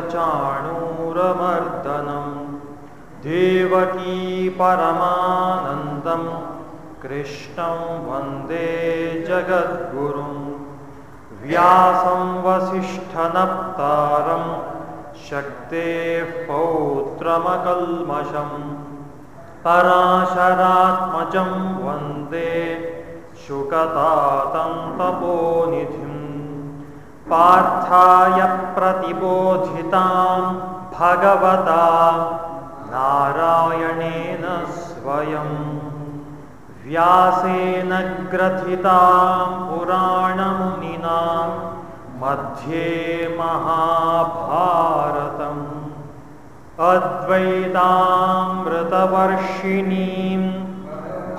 कंसचाणूरमर्दनं देवकी परमानन्दम् कृष्णं वंदे जगद्गुरुं। व्यासं वसिष्ठनप्तारं शक्तेः पौत्रमकल्मषं। पराशरात्मजं वंदे शुकतातं तपोनिधिं पार्थाय प्रतिबोधितां भगवता नारायणेन स्वयम् व्यासेन ग्रथितां पुराणमुनिना मध्ये महाभारतम्। अद्वैतामृतवर्षिणीं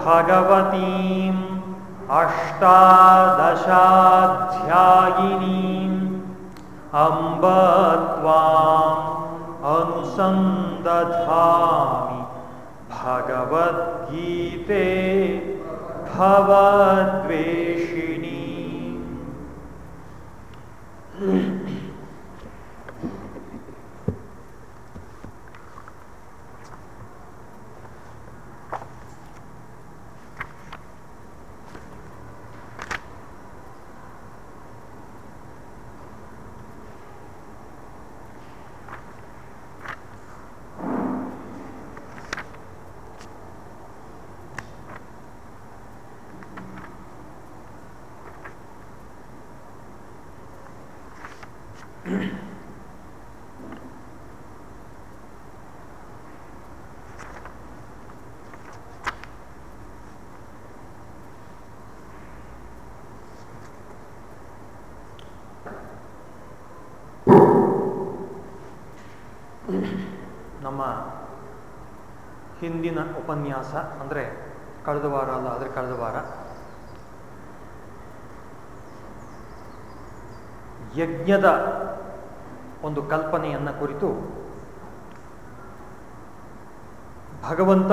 भगवतीम् अष्टादशाध्यायिनीम् अम्ब त्वाम् अनुसन्दधामि भगवद्गीते भवद्वेषिणी ಉಪನ್ಯಾಸ, ಅಂದರೆ ಕಳೆದ ವಾರ ಅಲ್ಲ, ಆದರೆ ಕಳೆದ ವಾರ. ಯಜ್ಞದ ಒಂದು ಕಲ್ಪನೆಯನ್ನು ಕುರಿತು ಭಗವಂತ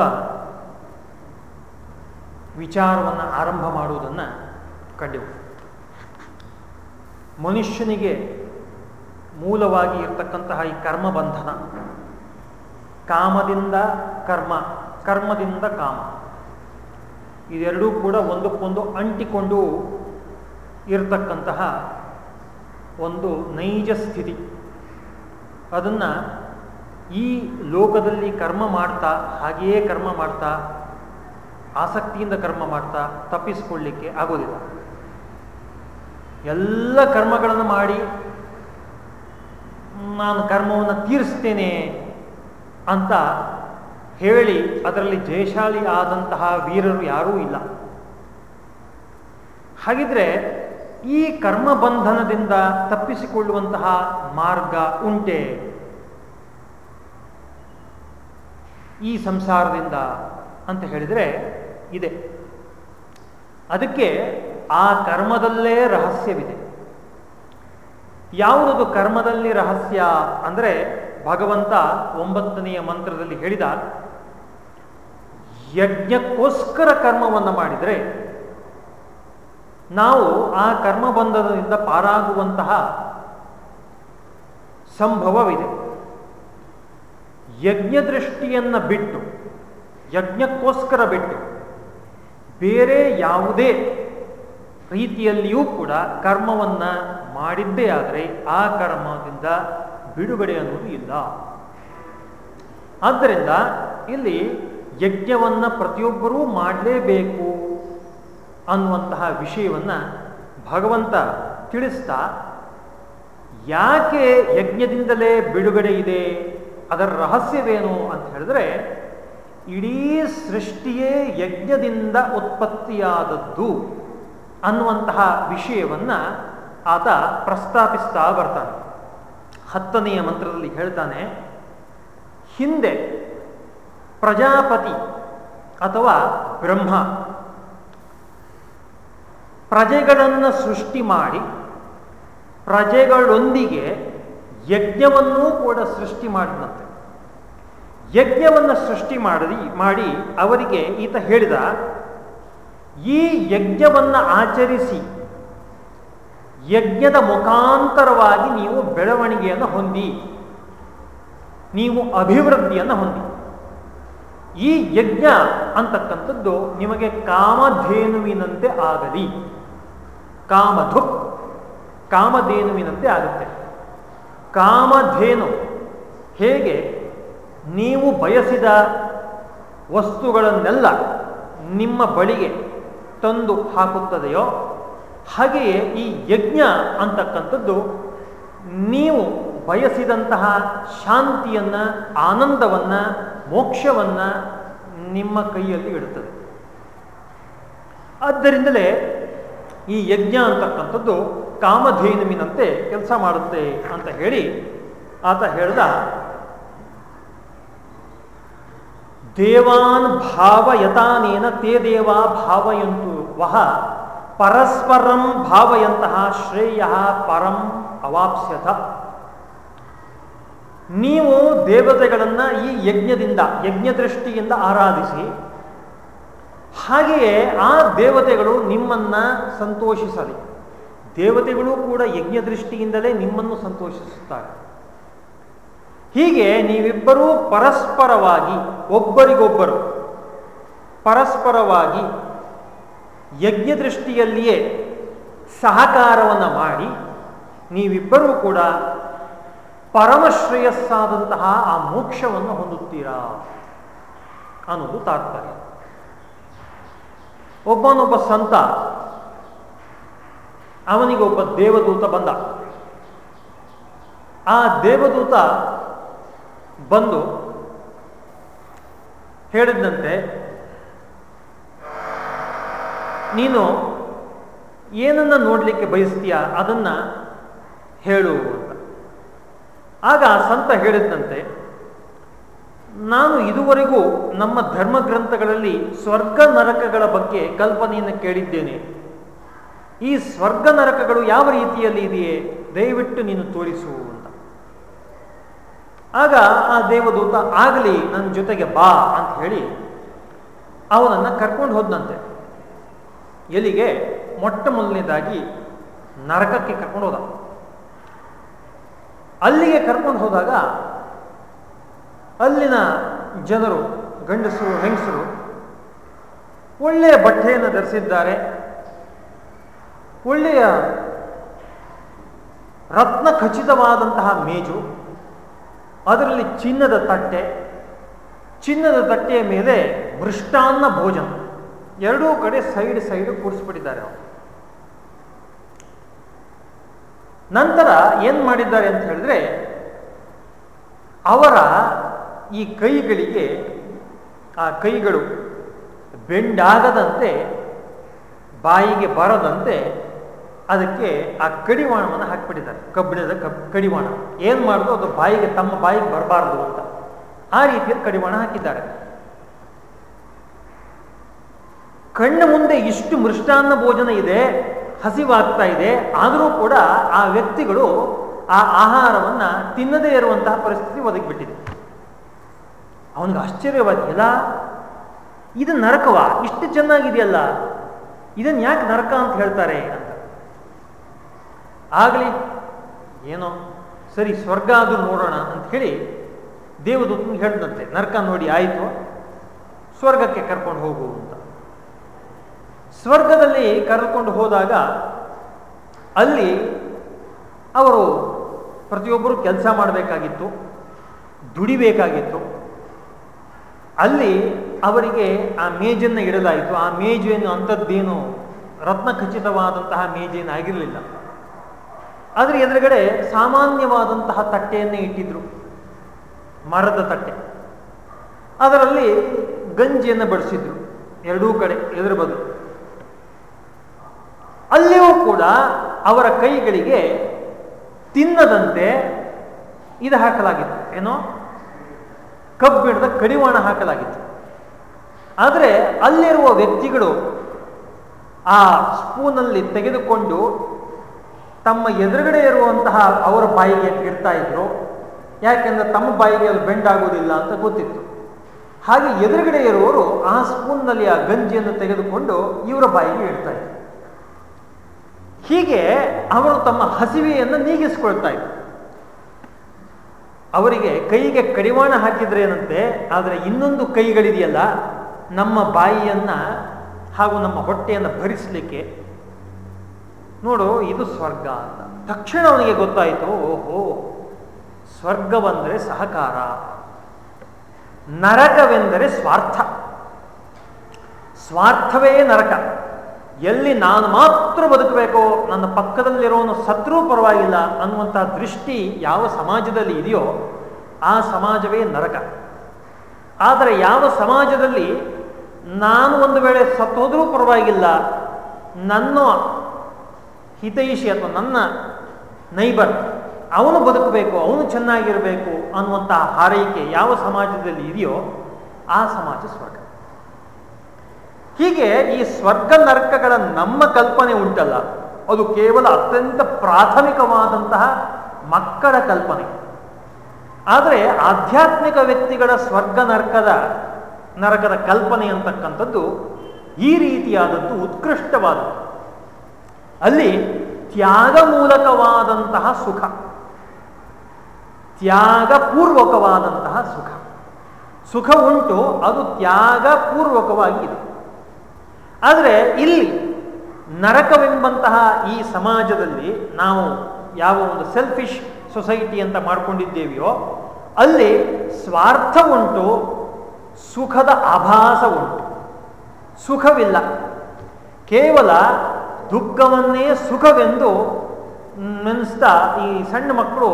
ವಿಚಾರವನ್ನು ಆರಂಭ ಮಾಡುವುದನ್ನು ಕಂಡೆವು. ಮನುಷ್ಯನಿಗೆ ಮೂಲವಾಗಿ ಇರತಕ್ಕಂತಹ ಈ ಕರ್ಮ ಬಂಧನ ಕಾಮದಿಂದ ಕರ್ಮ ಕರ್ಮದಿಂದ ಕಾಮ. ಇದೆರಡೂ ಕೂಡ ಒಂದಕ್ಕೊಂದು ಅಂಟಿಕೊಂಡು ಇರತಕ್ಕಂತಹ ಒಂದು ನೈಜ ಸ್ಥಿತಿ. ಅದನ್ನು ಈ ಲೋಕದಲ್ಲಿ ಕರ್ಮ ಮಾಡ್ತಾ, ಹಾಗೆಯೇ ಕರ್ಮ ಮಾಡ್ತಾ, ಆಸಕ್ತಿಯಿಂದ ಕರ್ಮ ಮಾಡ್ತಾ ತಪ್ಪಿಸಿಕೊಳ್ಳಿಕ್ಕೆ ಆಗೋದಿಲ್ಲ. ಎಲ್ಲ ಕರ್ಮಗಳನ್ನು ಮಾಡಿ, ನಾನು ಕರ್ಮವನ್ನು ತೀರಿಸ್ತೇನೆ ಅಂತ ಹೇಳಿ ಅದರಲ್ಲಿ ಜಯಶಾಲಿ ಆದಂತಹ ವೀರರು ಯಾರೂ ಇಲ್ಲ. ಹಾಗಿದ್ರೆ ಈ ಕರ್ಮ ಬಂಧನದಿಂದ ತಪ್ಪಿಸಿಕೊಳ್ಳುವಂತಹ ಮಾರ್ಗ ಉಂಟೆ? ಈ ಸಂಸಾರದಿಂದ ಅಂತ ಹೇಳಿದರೆ ಇದೆ. ಅದಕ್ಕೆ ಆ ಕರ್ಮದಲ್ಲೇ ರಹಸ್ಯವಿದೆ. ಯಾವುದದು ಕರ್ಮದಲ್ಲಿ ರಹಸ್ಯ ಅಂದರೆ ಭಗವಂತ ಒಂಬತ್ತನೆಯ ಮಂತ್ರದಲ್ಲಿ ಹೇಳಿದ ಯಜ್ಞಕ್ಕೋಸ್ಕರ ಕರ್ಮವನ್ನು ಮಾಡಿದರೆ, ನಾವು ಆ ಕರ್ಮಬಂಧನದಿಂದ ಪಾರಾಗುವಂತಹ ಸಂಭವವಿದೆ. ಯಜ್ಞ ದೃಷ್ಟಿಯನ್ನು ಬಿಟ್ಟು, ಯಜ್ಞಕ್ಕೋಸ್ಕರ ಬಿಟ್ಟು, ಬೇರೆ ಯಾವುದೇ ರೀತಿಯಲ್ಲಿಯೂ ಕೂಡ ಕರ್ಮವನ್ನು ಮಾಡಿದ್ದೇ ಆದರೆ ಆ ಕರ್ಮದಿಂದ ಬಿಡುಗಡೆ ಅನ್ನೋದು ಇಲ್ಲ. ಆದ್ದರಿಂದ ಇಲ್ಲಿ ಯಜ್ಞವನ್ನು ಪ್ರತಿಯೊಬ್ಬರೂ ಮಾಡಲೇಬೇಕು ಅನ್ನುವಂತಹ ವಿಷಯವನ್ನು ಭಗವಂತ ತಿಳಿಸ್ತಾ, ಯಾಕೆ ಯಜ್ಞದಿಂದಲೇ ಬಿಡುಗಡೆ ಇದೆ? ಅದರ ರಹಸ್ಯವೇನು? ಅಂತ ಹೇಳಿದ್ರೆ, ಇಡೀ ಸೃಷ್ಟಿಯೇ ಯಜ್ಞದಿಂದ ಉತ್ಪತ್ತಿಯಾದದ್ದು ಅನ್ನುವಂತಹ ವಿಷಯವನ್ನು ಆತ ಪ್ರಸ್ತಾಪಿಸ್ತಾ ಬರ್ತಾನೆ. ಹತ್ತನೆಯ ಮಂತ್ರದಲ್ಲಿ ಹೇಳ್ತಾನೆ, ಹಿಂದೆ ಪ್ರಜಾಪತಿ ಅಥವಾ ಬ್ರಹ್ಮ. ಪ್ರಜೆಗಳನ್ನು ಸೃಷ್ಟಿ ಮಾಡಿ ಪ್ರಜೆಗಳೊಂದಿಗೆ ಯಜ್ಞವನ್ನೂ ಕೂಡ ಸೃಷ್ಟಿ ಮಾಡಿದಂತೆ. ಯಜ್ಞವನ್ನು ಸೃಷ್ಟಿ ಮಾಡಿ ಮಾಡಿ ಅವರಿಗೆ ಈತ ಹೇಳಿದ, ಈ ಯಜ್ಞವನ್ನು ಆಚರಿಸಿ ಯಜ್ಞದ ಮುಖಾಂತರವಾಗಿ ನೀವು ಬೆಳವಣಿಗೆಯನ್ನು ಹೊಂದಿ, ನೀವು ಅಭಿವೃದ್ಧಿಯನ್ನು ಹೊಂದಿ. ಈ ಯಜ್ಞ ಅಂತಕ್ಕಂಥದ್ದು ನಿಮಗೆ ಕಾಮಧೇನುವಿನಂತೆ ಆಗಲಿ. ಕಾಮಧು, ಕಾಮಧೇನುವಿನಂತೆ ಆಗುತ್ತೆ. ಕಾಮಧೇನು ಹೇಗೆ? ನೀವು ಬಯಸಿದ ವಸ್ತುಗಳನ್ನೆಲ್ಲ ನಿಮ್ಮ ಬಳಿಗೆ ತಂದು ಹಾಕುತ್ತದೆಯೋ, ಹಾಗೆಯೇ ಈ ಯಜ್ಞ ಅಂತಕ್ಕಂಥದ್ದು ನೀವು ಬಯಸಿದಂತಹ ಶಾಂತಿಯನ್ನು, ಆನಂದವನ್ನು ಮೋಕ್ಷವನ್ನು ನಿಮ್ಮ ಕೈಯಲ್ಲಿ ಇಡುತ್ತದೆ. ಆದ್ದರಿಂದಲೇ ಈ ಯಜ್ಞ ಅಂತಕ್ಕಂಥದ್ದು ಕಾಮಧೇನುವಿನಂತೆ ಕೆಲಸ ಮಾಡುತ್ತೆ ಅಂತ ಹೇಳಿ ಆತ ಹೇಳ್ದ, ದೇವಾನ್ ಭಾವಯತಾನೇನ ತೇ ದೇವಾ ಭಾವಯಂತು ವಹ ಪರಸ್ಪರಂ ಭಾವಯಂತಹ ಶ್ರೇಯ ಪರಂ ಅವಾಪ್ಸ್ಯಥ ನೀವು ದೇವತೆಗಳನ್ನು ಈ ಯಜ್ಞದಿಂದ ಯಜ್ಞ ದೃಷ್ಟಿಯಿಂದ ಆರಾಧಿಸಿ, ಹಾಗೆಯೇ ಆ ದೇವತೆಗಳು ನಿಮ್ಮನ್ನ ಸಂತೋಷಿಸಲಿ. ದೇವತೆಗಳು ಕೂಡ ಯಜ್ಞ ದೃಷ್ಟಿಯಿಂದಲೇ ನಿಮ್ಮನ್ನು ಸಂತೋಷಿಸುತ್ತಾರೆ. ಹೀಗೆ ನೀವಿಬ್ಬರೂ ಪರಸ್ಪರವಾಗಿ, ಒಬ್ಬರಿಗೊಬ್ಬರು ಪರಸ್ಪರವಾಗಿ ಯಜ್ಞ ದೃಷ್ಟಿಯಲ್ಲಿಯೇ ಸಹಕಾರವನ್ನು ಮಾಡಿ, ನೀವಿಬ್ಬರೂ ಕೂಡ ಪರಮಶ್ರೇಯಸ್ಸಾದಂತಹ ಆ ಮೋಕ್ಷವನ್ನು ಹೊಂದುತ್ತೀರಾ ಅನ್ನೋದು ತಾತ್ಪರ್ಯ. ಒಬ್ಬನೊಬ್ಬ ಸಂತ ಅವನಿಗೊಬ್ಬ ದೇವದೂತ ಬಂದ. ಆ ದೇವದೂತ ಬಂದು ಹೇಳಿದಂತೆ ನೀನು ಏನನ್ನ ನೋಡಲಿಕ್ಕೆ ಬಯಸ್ತೀಯ ಅದನ್ನ ಹೇಳು ಆಗ ಆ ಸಂತ ಹೇಳಿದಂತೆ, ನಾನು ಇದುವರೆಗೂ ನಮ್ಮ ಧರ್ಮ ಗ್ರಂಥಗಳಲ್ಲಿ ಸ್ವರ್ಗ ನರಕಗಳ ಬಗ್ಗೆ ಕಲ್ಪನೆಯನ್ನು ಕೇಳಿದ್ದೇನೆ. ಈ ಸ್ವರ್ಗ ನರಕಗಳು ಯಾವ ರೀತಿಯಲ್ಲಿ ಇದೆಯೇ? ದಯವಿಟ್ಟು ನೀನು ತೋರಿಸು ಅಂತ. ಆಗ ಆ ದೇವದೂತ, ಆಗಲಿ, ನನ್ನ ಜೊತೆಗೆ ಬಾ ಅಂತ ಹೇಳಿ ಅವನನ್ನು ಕರ್ಕೊಂಡು ಹೋದಂತೆ ಎಲ್ಲಿಗೆ? ಮೊಟ್ಟ ಮೊದಲನೇದಾಗಿ ನರಕಕ್ಕೆ ಕರ್ಕೊಂಡು ಹೋದ. ಅಲ್ಲಿಗೆ ಕರ್ಕೊಂಡು ಹೋದಾಗ ಅಲ್ಲಿನ ಜನರು, ಗಂಡಸರು, ಹೆಂಗಸರು ಒಳ್ಳೆಯ ಬಟ್ಟೆಯನ್ನು ಧರಿಸಿದ್ದಾರೆ. ಒಳ್ಳೆಯ ರತ್ನ ಖಚಿತವಾದಂತಹ ಮೇಜು, ಅದರಲ್ಲಿ ಚಿನ್ನದ ತಟ್ಟೆ, ಚಿನ್ನದ ತಟ್ಟೆಯ ಮೇಲೆ ಮೃಷ್ಟಾನ್ನ ಭೋಜನ. ಎರಡೂ ಕಡೆ ಸೈಡ್ ಸೈಡ್ ಕೂಡಿಸ್ಬಿಟ್ಟಿದ್ದಾರೆ ಅವರು. ನಂತರ ಏನು ಮಾಡಿದ್ದಾರೆ ಅಂತ ಹೇಳಿದ್ರೆ, ಅವರ ಈ ಕೈಗಳಿಗೆ, ಆ ಕೈಗಳು ಬೆಂಡಾಗದಂತೆ, ಬಾಯಿಗೆ ಬರದಂತೆ ಅದಕ್ಕೆ ಆ ಕಡಿವಾಣವನ್ನು ಹಾಕಿಬಿಟ್ಟಿದ್ದಾರೆ. ಕಬ್ಬಿಣದ ಕಬ್, ಕಡಿವಾಣ. ಏನು ಮಾಡೋದು? ಅದು ಬಾಯಿಗೆ, ತಮ್ಮ ಬಾಯಿಗೆ ಬರಬಾರದು ಅಂತ. ಆ ರೀತಿಯಲ್ಲಿ ಕಡಿವಾಣ ಹಾಕಿದ್ದಾರೆ. ಕಣ್ಣ ಮುಂದೆ ಇಷ್ಟು ಮೃಷ್ಟಾನ್ನ ಭೋಜನ ಇದೆ. ಹಸಿವಾಗ್ತಾ ಇದೆ. ಆದರೂ ಕೂಡ ಆ ವ್ಯಕ್ತಿಗಳು ಆ ಆಹಾರವನ್ನ ತಿನ್ನದೇ ಇರುವಂತಹ ಪರಿಸ್ಥಿತಿ ಒದಗಿಬಿಟ್ಟಿದೆ. ಅವನಿಗೆ ಆಶ್ಚರ್ಯವಾಗಿಲ್ಲ ಇದು ನರಕವಾ? ಇಷ್ಟು ಚೆನ್ನಾಗಿದೆಯಲ್ಲ. ಇದನ್ನು ಯಾಕೆ ನರಕ ಅಂತ ಹೇಳ್ತಾರೆ? ಅಂತ. ಆಗಲಿ, ಏನೋ, ಸರಿ, ಸ್ವರ್ಗ ಆದರೂ ನೋಡೋಣ ಅಂತ ಹೇಳಿ ದೇವದೂತನಿಗೆ ಹೇಳಿದಂತೆ, ನರಕ ನೋಡಿ, ಆಯಿತು. ಸ್ವರ್ಗಕ್ಕೆ ಕರ್ಕೊಂಡು ಹೋಗು ಅಂತ. ಸ್ವರ್ಗದಲ್ಲಿ ಕರೆದುಕೊಂಡು ಹೋದಾಗ ಅಲ್ಲಿ ಅವರು ಪ್ರತಿಯೊಬ್ಬರು ಕೆಲಸ ಮಾಡಬೇಕಾಗಿತ್ತು, ದುಡಿಬೇಕಾಗಿತ್ತು. ಅಲ್ಲಿ ಅವರಿಗೆ ಆ ಮೇಜನ್ನು ಇಡಲಾಯಿತು. ಆ ಮೇಜು ಏನು ಅಂಥದ್ದೇನು ರತ್ನ ಖಚಿತವಾದಂತಹ ಮೇಜೇನು ಆಗಿರಲಿಲ್ಲ. ಆದರೆ ಎದುರುಗಡೆ ಸಾಮಾನ್ಯವಾದಂತಹ ತಟ್ಟೆಯನ್ನೇ ಇಟ್ಟಿದ್ರು. ಮರದ ತಟ್ಟೆ. ಅದರಲ್ಲಿ ಗಂಜಿಯನ್ನು ಬಡಿಸಿದ್ರು. ಎರಡೂ ಕಡೆ ಎದುರು ಬದಲು ಅಲ್ಲಿಯೂ ಕೂಡ ಅವರ ಕೈಗಳಿಗೆ ತಿನ್ನದಂತೆ ಇದು ಹಾಕಲಾಗಿತ್ತು. ಏನೋ? ಕಬ್ಬಿಣದ ಕಡಿವಾಣ ಹಾಕಲಾಗಿತ್ತು. ಆದರೆ ಅಲ್ಲಿರುವ ವ್ಯಕ್ತಿಗಳು ಆ ಸ್ಪೂನಲ್ಲಿ ತೆಗೆದುಕೊಂಡು ತಮ್ಮ ಎದುರುಗಡೆ ಇರುವಂತಹ ಅವರ ಬಾಯಿಗೆ ಇಡ್ತಾ ಇದ್ರು. ಯಾಕೆಂದ್ರೆ ತಮ್ಮ ಬಾಯಿಗೆ ಅದು ಬೆಂಡಾಗುವುದಿಲ್ಲ ಅಂತ ಗೊತ್ತಿತ್ತು. ಹಾಗೆ ಎದುರುಗಡೆ ಇರುವವರು ಆ ಸ್ಪೂನ್ನಲ್ಲಿ ಆ ಗಂಜಿಯನ್ನು ತೆಗೆದುಕೊಂಡು ಇವರ ಬಾಯಿಗೆ ಇಡ್ತಾ ಇದ್ರು. ಹೀಗೆ ಅವರು ತಮ್ಮ ಹಸಿವೆಯನ್ನು ನೀಗಿಸಿಕೊಳ್ತಾ ಇದ್ರು. ಅವರಿಗೆ ಕೈಗೆ ಕಡಿವಾಣ ಹಾಕಿದ್ರೇನಂತೆ ಆದರೆ ಇನ್ನೊಂದು ಕೈಗಳಿದೆಯಲ್ಲ, ನಮ್ಮ ಬಾಯಿಯನ್ನ ಹಾಗೂ ನಮ್ಮ ಹೊಟ್ಟೆಯನ್ನು ಭರಿಸಲಿಕ್ಕೆ. ನೋಡು, ಇದು ಸ್ವರ್ಗ ಅಂತ. ತಕ್ಷಣ ಅವನಿಗೆ ಗೊತ್ತಾಯಿತು, ಓಹೋ, ಸ್ವರ್ಗವೆಂದರೆ ಸಹಕಾರ. ನರಕವೆಂದರೆ ಸ್ವಾರ್ಥ. ಸ್ವಾರ್ಥವೇ ನರಕ. ಎಲ್ಲಿ ನಾನು ಮಾತ್ರ ಬದುಕಬೇಕೋ, ನನ್ನ ಪಕ್ಕದಲ್ಲಿರೋನು ಸತ್ರೂ ಪರವಾಗಿಲ್ಲ ಅನ್ನುವಂಥ ದೃಷ್ಟಿ ಯಾವ ಸಮಾಜದಲ್ಲಿ ಇದೆಯೋ, ಆ ಸಮಾಜವೇ ನರಕ. ಆದರೆ ಯಾವ ಸಮಾಜದಲ್ಲಿ ನಾನು ಒಂದು ವೇಳೆ ಸತ್ತೋದ್ರೂ ಪರವಾಗಿಲ್ಲ, ನನ್ನ ಹಿತೈಷಿ ಅಥವಾ ನನ್ನ ನೈಬರ್ ಅವನು ಬದುಕಬೇಕು, ಅವನು ಚೆನ್ನಾಗಿರಬೇಕು ಅನ್ನುವಂತಹ ಹಾರೈಕೆ ಯಾವ ಸಮಾಜದಲ್ಲಿ ಇದೆಯೋ, ಆ ಸಮಾಜ ಸ್ವರ್ಗ. ಹೀಗೆ ಈ ಸ್ವರ್ಗ ನರಕಗಳ ನಮ್ಮ ಕಲ್ಪನೆ ಉಂಟಲ್ಲ, ಅದು ಕೇವಲ ಅತ್ಯಂತ ಪ್ರಾಥಮಿಕವಾದಂತಹ ಮಕ್ಕಳ ಕಲ್ಪನೆ. ಆದರೆ ಆಧ್ಯಾತ್ಮಿಕ ವ್ಯಕ್ತಿಗಳ ಸ್ವರ್ಗ ನರಕದ ನರಕದ ಕಲ್ಪನೆ ಅಂತಕ್ಕಂಥದ್ದು ಈ ರೀತಿಯಾದದ್ದು ಉತ್ಕೃಷ್ಟವಾದದ್ದು. ಅಲ್ಲಿ ತ್ಯಾಗ ಮೂಲಕವಾದಂತಹ ಸುಖ ತ್ಯಾಗಪೂರ್ವಕವಾದಂತಹ ಸುಖ. ಸುಖ ಉಂಟು, ಅದು ತ್ಯಾಗಪೂರ್ವಕವಾಗಿದೆ ಆದರೆ ಇಲ್ಲಿ ನರಕವೆಂಬಂತಹ ಈ ಸಮಾಜದಲ್ಲಿ ನಾವು ಯಾವ ಒಂದು ಸೆಲ್ಫಿಶ್ ಸೊಸೈಟಿ ಅಂತ ಮಾಡಿಕೊಂಡಿದ್ದೇವೆಯೋ, ಅಲ್ಲಿ ಸ್ವಾರ್ಥ ಉಂಟು ಸುಖದ ಆಭಾಸ ಉಂಟು ಸುಖವಿಲ್ಲ. ಕೇವಲ ದುಃಖವನ್ನೇ ಸುಖವೆಂದು ನೆನೆಸ್ತಾ ಈ ಸಣ್ಣ ಮಕ್ಕಳು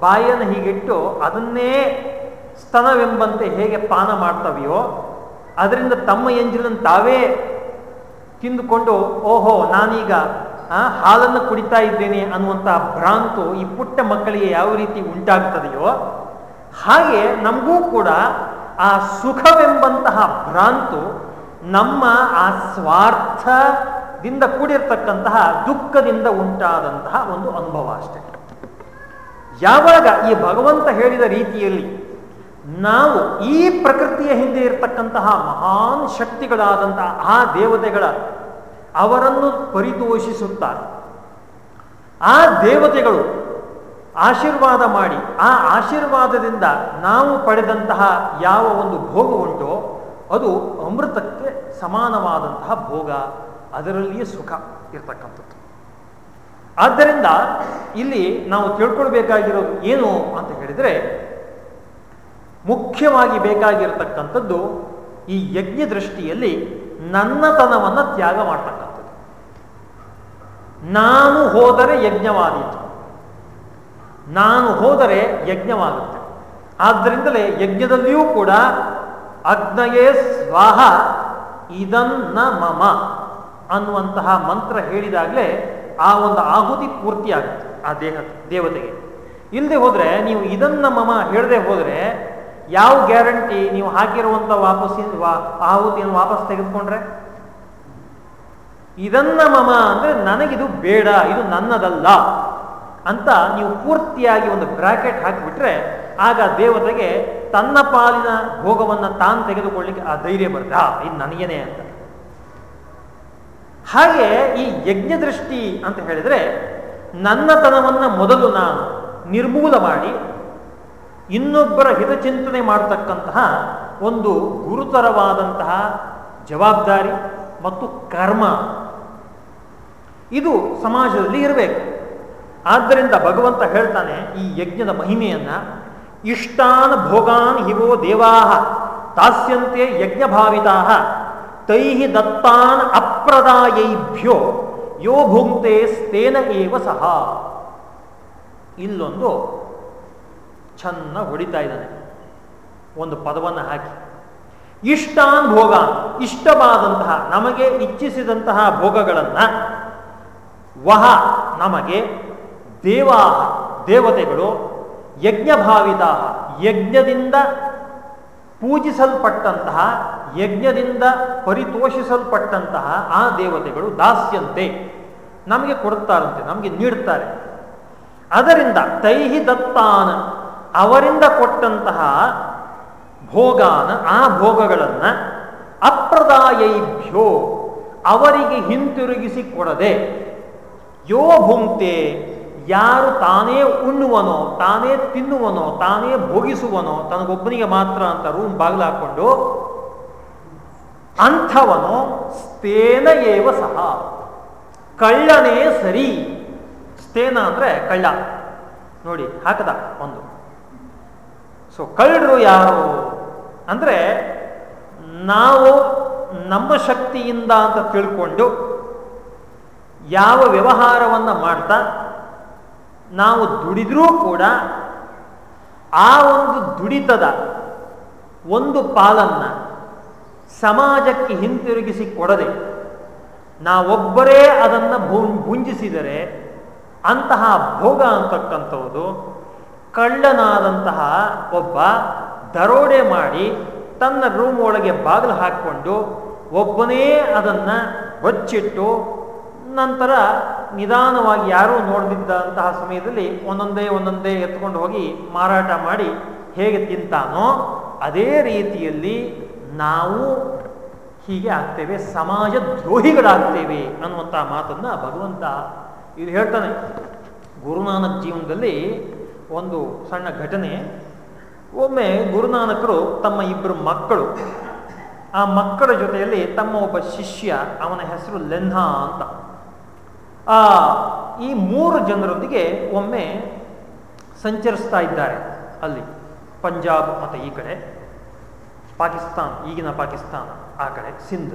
ಬಾಯನ್ನು ಹೀಗಿಟ್ಟು ಅದನ್ನೇ ಸ್ತನವೆಂಬಂತೆ ಹೇಗೆ ಪಾನ ಮಾಡ್ತವೆಯೋ, ಅದರಿಂದ ತಮ್ಮ ಎಂಜಿಲನ್ನು ತಾವೇ ತಿಂದುಕೊಂಡು, ಓಹೋ, ನಾನೀಗ ಹಾಲನ್ನು ಕುಡಿತಾ ಇದ್ದೇನೆ ಅನ್ನುವಂಥ ಭ್ರಾಂತು ಈ ಪುಟ್ಟ ಮಕ್ಕಳಿಗೆ ಯಾವ ರೀತಿ ಉಂಟಾಗ್ತದೆಯೋ, ಹಾಗೆ ನಮಗೂ ಕೂಡ ಆ ಸುಖವೆಂಬಂತಹ ಭ್ರಾಂತು ನಮ್ಮ ಆ ಸ್ವಾರ್ಥದಿಂದ ಕೂಡಿರ್ತಕ್ಕಂತಹ ದುಃಖದಿಂದ ಉಂಟಾದಂತಹ ಒಂದು ಅನುಭವ ಅಷ್ಟೇ. ಯಾವಾಗ ಈ ಭಗವಂತ ಹೇಳಿದ ರೀತಿಯಲ್ಲಿ ನಾವು ಈ ಪ್ರಕೃತಿಯ ಹಿಂದೆ ಇರತಕ್ಕಂತಹ ಮಹಾನ್ ಶಕ್ತಿಗಳಾದಂತಹ ಆ ದೇವತೆಗಳ ಅವರನ್ನು ಪರಿತೋಷಿಸುತ್ತಾರೆ. ಆ ದೇವತೆಗಳು ಆಶೀರ್ವಾದ ಮಾಡಿ, ಆ ಆಶೀರ್ವಾದದಿಂದ ನಾವು ಪಡೆದಂತಹ ಯಾವ ಒಂದು ಭೋಗ ಉಂಟೋ, ಅದು ಅಮೃತಕ್ಕೆ ಸಮಾನವಾದಂತಹ ಭೋಗ, ಅದರಲ್ಲಿಯೇ ಸುಖ ಇರತಕ್ಕಂಥದ್ದು. ಆದ್ದರಿಂದ ಇಲ್ಲಿ ನಾವು ತಿಳ್ಕೊಳ್ಬೇಕಾಗಿರೋದು ಏನು ಅಂತ ಹೇಳಿದರೆ ಮುಖ್ಯವಾಗಿ ಬೇಕಾಗಿರತಕ್ಕಂಥದ್ದು ಈ ಯಜ್ಞ ದೃಷ್ಟಿಯಲ್ಲಿ ನನ್ನತನವನ್ನು ತ್ಯಾಗ ಮಾಡ್ತಕ್ಕಂಥದ್ದು. ನಾನು ಹೋದರೆ ಯಜ್ಞವಾದೀತು. ನಾನು ಹೋದರೆ ಯಜ್ಞವಾಗುತ್ತೆ. ಆದ್ದರಿಂದಲೇ ಯಜ್ಞದಲ್ಲಿಯೂ ಕೂಡ ಅಗ್ನಯೇ ಸ್ವಾಹ ಇದನ್ನ ಮಮ ಅನ್ನುವಂತಹ ಮಂತ್ರ ಹೇಳಿದಾಗಲೇ ಆ ಒಂದು ಆಹುತಿ ಪೂರ್ತಿ ಆಗುತ್ತೆ ಆ ದೇಹ ದೇವತೆಗೆ. ಇಲ್ಲದೆ ಹೋದರೆ ನೀವು ಇದನ್ನ ಮಮ ಹೇಳದೆ ಹೋದರೆ ಯಾವ ಗ್ಯಾರಂಟಿ ನೀವು ಹಾಕಿರುವಂಥ ವಾಪಸ್ ಆಹುತಿಯನ್ನು ವಾಪಸ್ ತೆಗೆದುಕೊಂಡ್ರೆ? ಇದನ್ನ ಮಮ ಅಂದರೆ ನನಗಿದು ಬೇಡ, ಇದು ನನ್ನದಲ್ಲ ಅಂತ ನೀವು ಪೂರ್ತಿಯಾಗಿ ಒಂದು ಬ್ರಾಕೆಟ್ ಹಾಕಿಬಿಟ್ರೆ ಆಗ ದೇವತೆಗೆ ತನ್ನ ಪಾಲಿನ ಭೋಗವನ್ನು ತಾನು ತೆಗೆದುಕೊಳ್ಳಿಕ್ಕೆ ಆ ಧೈರ್ಯ ಬರುತ್ತೆ. ಇದು ನನಗೇನೆ ಅಂತ. ಹಾಗೆ ಈ ಯಜ್ಞ ದೃಷ್ಟಿ ಅಂತ ಹೇಳಿದ್ರೆ ನನ್ನತನವನ್ನು ಮೊದಲು ನಾನು ನಿರ್ಮೂಲ ಮಾಡಿ ಇನ್ನೊಬ್ಬರ ಹಿತಚಿಂತನೆ ಮಾಡತಕ್ಕಂತಹ ಒಂದು ಗುರುತರವಾದಂತಹ ಜವಾಬ್ದಾರಿ ಮತ್ತು ಕರ್ಮ ಇದು ಸಮಾಜದಲ್ಲಿ ಇರಬೇಕು. ಆದ್ದರಿಂದ ಭಗವಂತ ಹೇಳ್ತಾನೆ ಈ ಯಜ್ಞದ ಮಹಿಮೆಯನ್ನ, ಇಷ್ಟಾನ್ ಭೋಗಾನ್ ಹಿವೋ ದೇವಾ ತಾಸ್ಯಂತೆ ಯಜ್ಞಭಾವಿತಾ ತೈಹಿ ದತ್ತಾನ್ ಅಪ್ರದಾಯೈಭ್ಯೋ, ಯೋ ಭುಂಕ್ತೆ ಸ್ತೇನ ಏವ ಸಹ. ಇಲ್ಲೊಂದು ಚೆನ್ನ ಹೊಡಿತಾ ಇದ್ದಾನೆ. ಒಂದು ಪದವನ್ನು ಹಾಕಿ. ಇಷ್ಟಾನ್ ಭೋಗ, ಇಷ್ಟವಾದಂತಹ, ನಮಗೆ ಇಚ್ಛಿಸಿದಂತಹ ಭೋಗಗಳನ್ನು ವಹ, ನಮಗೆ ದೇವಾ ದೇವತೆಗಳು ಯಜ್ಞಭಾವಿತ ಯಜ್ಞದಿಂದ ಪೂಜಿಸಲ್ಪಟ್ಟಂತಹ, ಯಜ್ಞದಿಂದ ಪರಿತೋಷಿಸಲ್ಪಟ್ಟಂತಹ ಆ ದೇವತೆಗಳು ದಾಸ್ಯಂತೆ. ನಮಗೆ ಕೊಡುತ್ತಾರಂತೆ, ನಮಗೆ ನೀಡುತ್ತಾರೆ ಅದರಿಂದ ತೈಹಿ ದತ್ತಾನ ಅವರಿಂದ ಕೊಟ್ಟಂತಹ ಭೋಗಾನ, ಆ ಭೋಗಗಳನ್ನು ಅಪ್ರದಾಯೈಭ್ಯೋ, ಅವರಿಗೆ ಹಿಂತಿರುಗಿಸಿ ಕೊಡದೆ, ಯೋ ಭುಂಕ್ತೆ, ಯಾರು ತಾನೇ ಉಣ್ಣುವನೋ, ತಾನೇ ತಿನ್ನುವನೋ, ತಾನೇ ಭೋಗಿಸುವನೋ, ತನಗೊಬ್ಬನಿಗೆ ಮಾತ್ರ ಅಂತ ರೂಮ್ ಬಾಗಿಲು ಹಾಕೊಂಡು ಅಂಥವನು ಸ್ಥೇನ ಏವ ಸಹ. ಕಳ್ಳನೇ ಸರಿ. ಸ್ಥೇನ ಅಂದ್ರೆ ಕಳ್ಳ. ನೋಡಿ, ಹಾಕದ, ಒಂದು. ಸೊ ಕಳ್ಳರು ಯಾರು? ಅಂದರೆ ನಾವು ನಮ್ಮ ಶಕ್ತಿಯಿಂದ ಅಂತ ತಿಳ್ಕೊಂಡು ಯಾವ ವ್ಯವಹಾರವನ್ನು ಮಾಡ್ತಾ ನಾವು ದುಡಿದ್ರೂ ಕೂಡ ಆ ಒಂದು ದುಡಿತದ ಒಂದು ಪಾಲನ್ನ ಸಮಾಜಕ್ಕೆ ಹಿಂತಿರುಗಿಸಿ ಕೊಡದೆ ನಾವೊಬ್ಬರೇ ಅದನ್ನು ಭುಂಜಿಸಿದರೆ ಅಂತಹ ಭೋಗ ಅಂತಕ್ಕಂಥದ್ದು ಕಳ್ಳನಾದಂತಹ ಒಬ್ಬ ದರೋಡೆ ಮಾಡಿ ತನ್ನ ರೂಮ್ ಒಳಗೆ ಬಾಗಿಲು ಹಾಕಿಕೊಂಡು ಒಬ್ಬನೇ ಅದನ್ನು ಬಚ್ಚಿಟ್ಟು ನಂತರ ನಿಧಾನವಾಗಿ ಯಾರೂ ನೋಡದಿದ್ದಂತಹ ಸಮಯದಲ್ಲಿ ಒಂದೊಂದೇ ಒಂದೊಂದೇ ಎತ್ಕೊಂಡು ಹೋಗಿ ಮಾರಾಟ ಮಾಡಿ ಹೇಗೆ ತಿಂತಾನೋ ಅದೇ ರೀತಿಯಲ್ಲಿ ನಾವು ಹೀಗೆ ಆಗ್ತೇವೆ ಸಮಾಜ ದ್ರೋಹಿಗಳಾಗ್ತೇವೆ ಅನ್ನುವಂಥ ಮಾತನ್ನು ಭಗವಂತ ಇದು ಹೇಳ್ತಾನೆ. ಗುರುನಾನಕ್ ಜೀವನದಲ್ಲಿ ಒಂದು ಸಣ್ಣ ಘಟನೆ. ಒಮ್ಮೆ ಗುರುನಾನಕರು ತಮ್ಮ ಇಬ್ಬರು ಮಕ್ಕಳು. ಆ ಮಕ್ಕಳ ಜೊತೆಯಲ್ಲಿ ತಮ್ಮ ಒಬ್ಬ ಶಿಷ್ಯ ಅವನ ಹೆಸರು ಲೆನ್ಹಾ ಅಂತ. ಆ, ಈ ಮೂರು ಜನರೊಂದಿಗೆ ಒಮ್ಮೆ ಸಂಚರಿಸ್ತಾ ಇದ್ದಾರೆ ಅಲ್ಲಿ. ಪಂಜಾಬ್ ಮತ್ತು ಈ ಕಡೆ. ಪಾಕಿಸ್ತಾನ್, ಈಗಿನ ಪಾಕಿಸ್ತಾನ, ಆ ಕಡೆ, ಸಿಂಧ್.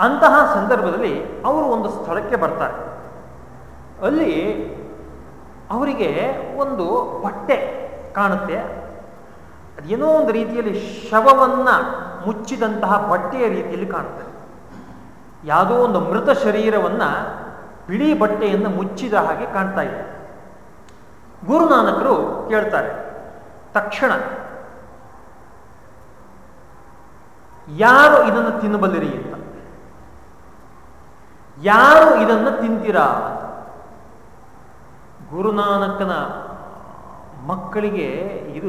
ಅಂತಹ ಸಂದರ್ಭದಲ್ಲಿ ಅವರು ಒಂದು ಸ್ಥಳಕ್ಕೆ ಬರ್ತಾರೆ. ಅಲ್ಲಿ ಅವರಿಗೆ ಒಂದು ಬಟ್ಟೆ ಕಾಣುತ್ತೆ. ಅದೇನೋ ಒಂದು ರೀತಿಯಲ್ಲಿ ಶವವನ್ನ ಮುಚ್ಚಿದಂತಹ ಬಟ್ಟೆಯ ರೀತಿಯಲ್ಲಿ ಕಾಣುತ್ತೆ. ಯಾವುದೋ ಒಂದು ಮೃತ ಶರೀರವನ್ನ ಬಿಳಿ ಬಟ್ಟೆಯನ್ನು ಮುಚ್ಚಿದ ಹಾಗೆ ಕಾಣ್ತಾ ಇದೆ. ಗುರುನಾನಕರು ಕೇಳ್ತಾರೆ, ತಕ್ಷಣ, ಯಾರು ಇದನ್ನು ತಿನ್ನಬಲ್ಲಿರಿ ಅಂತ? ಯಾರು ಇದನ್ನು ತಿಂತೀರಾ? ಅಂತ ಗುರುನಾನಕನ ಮಕ್ಕಳಿಗೆ ಇದು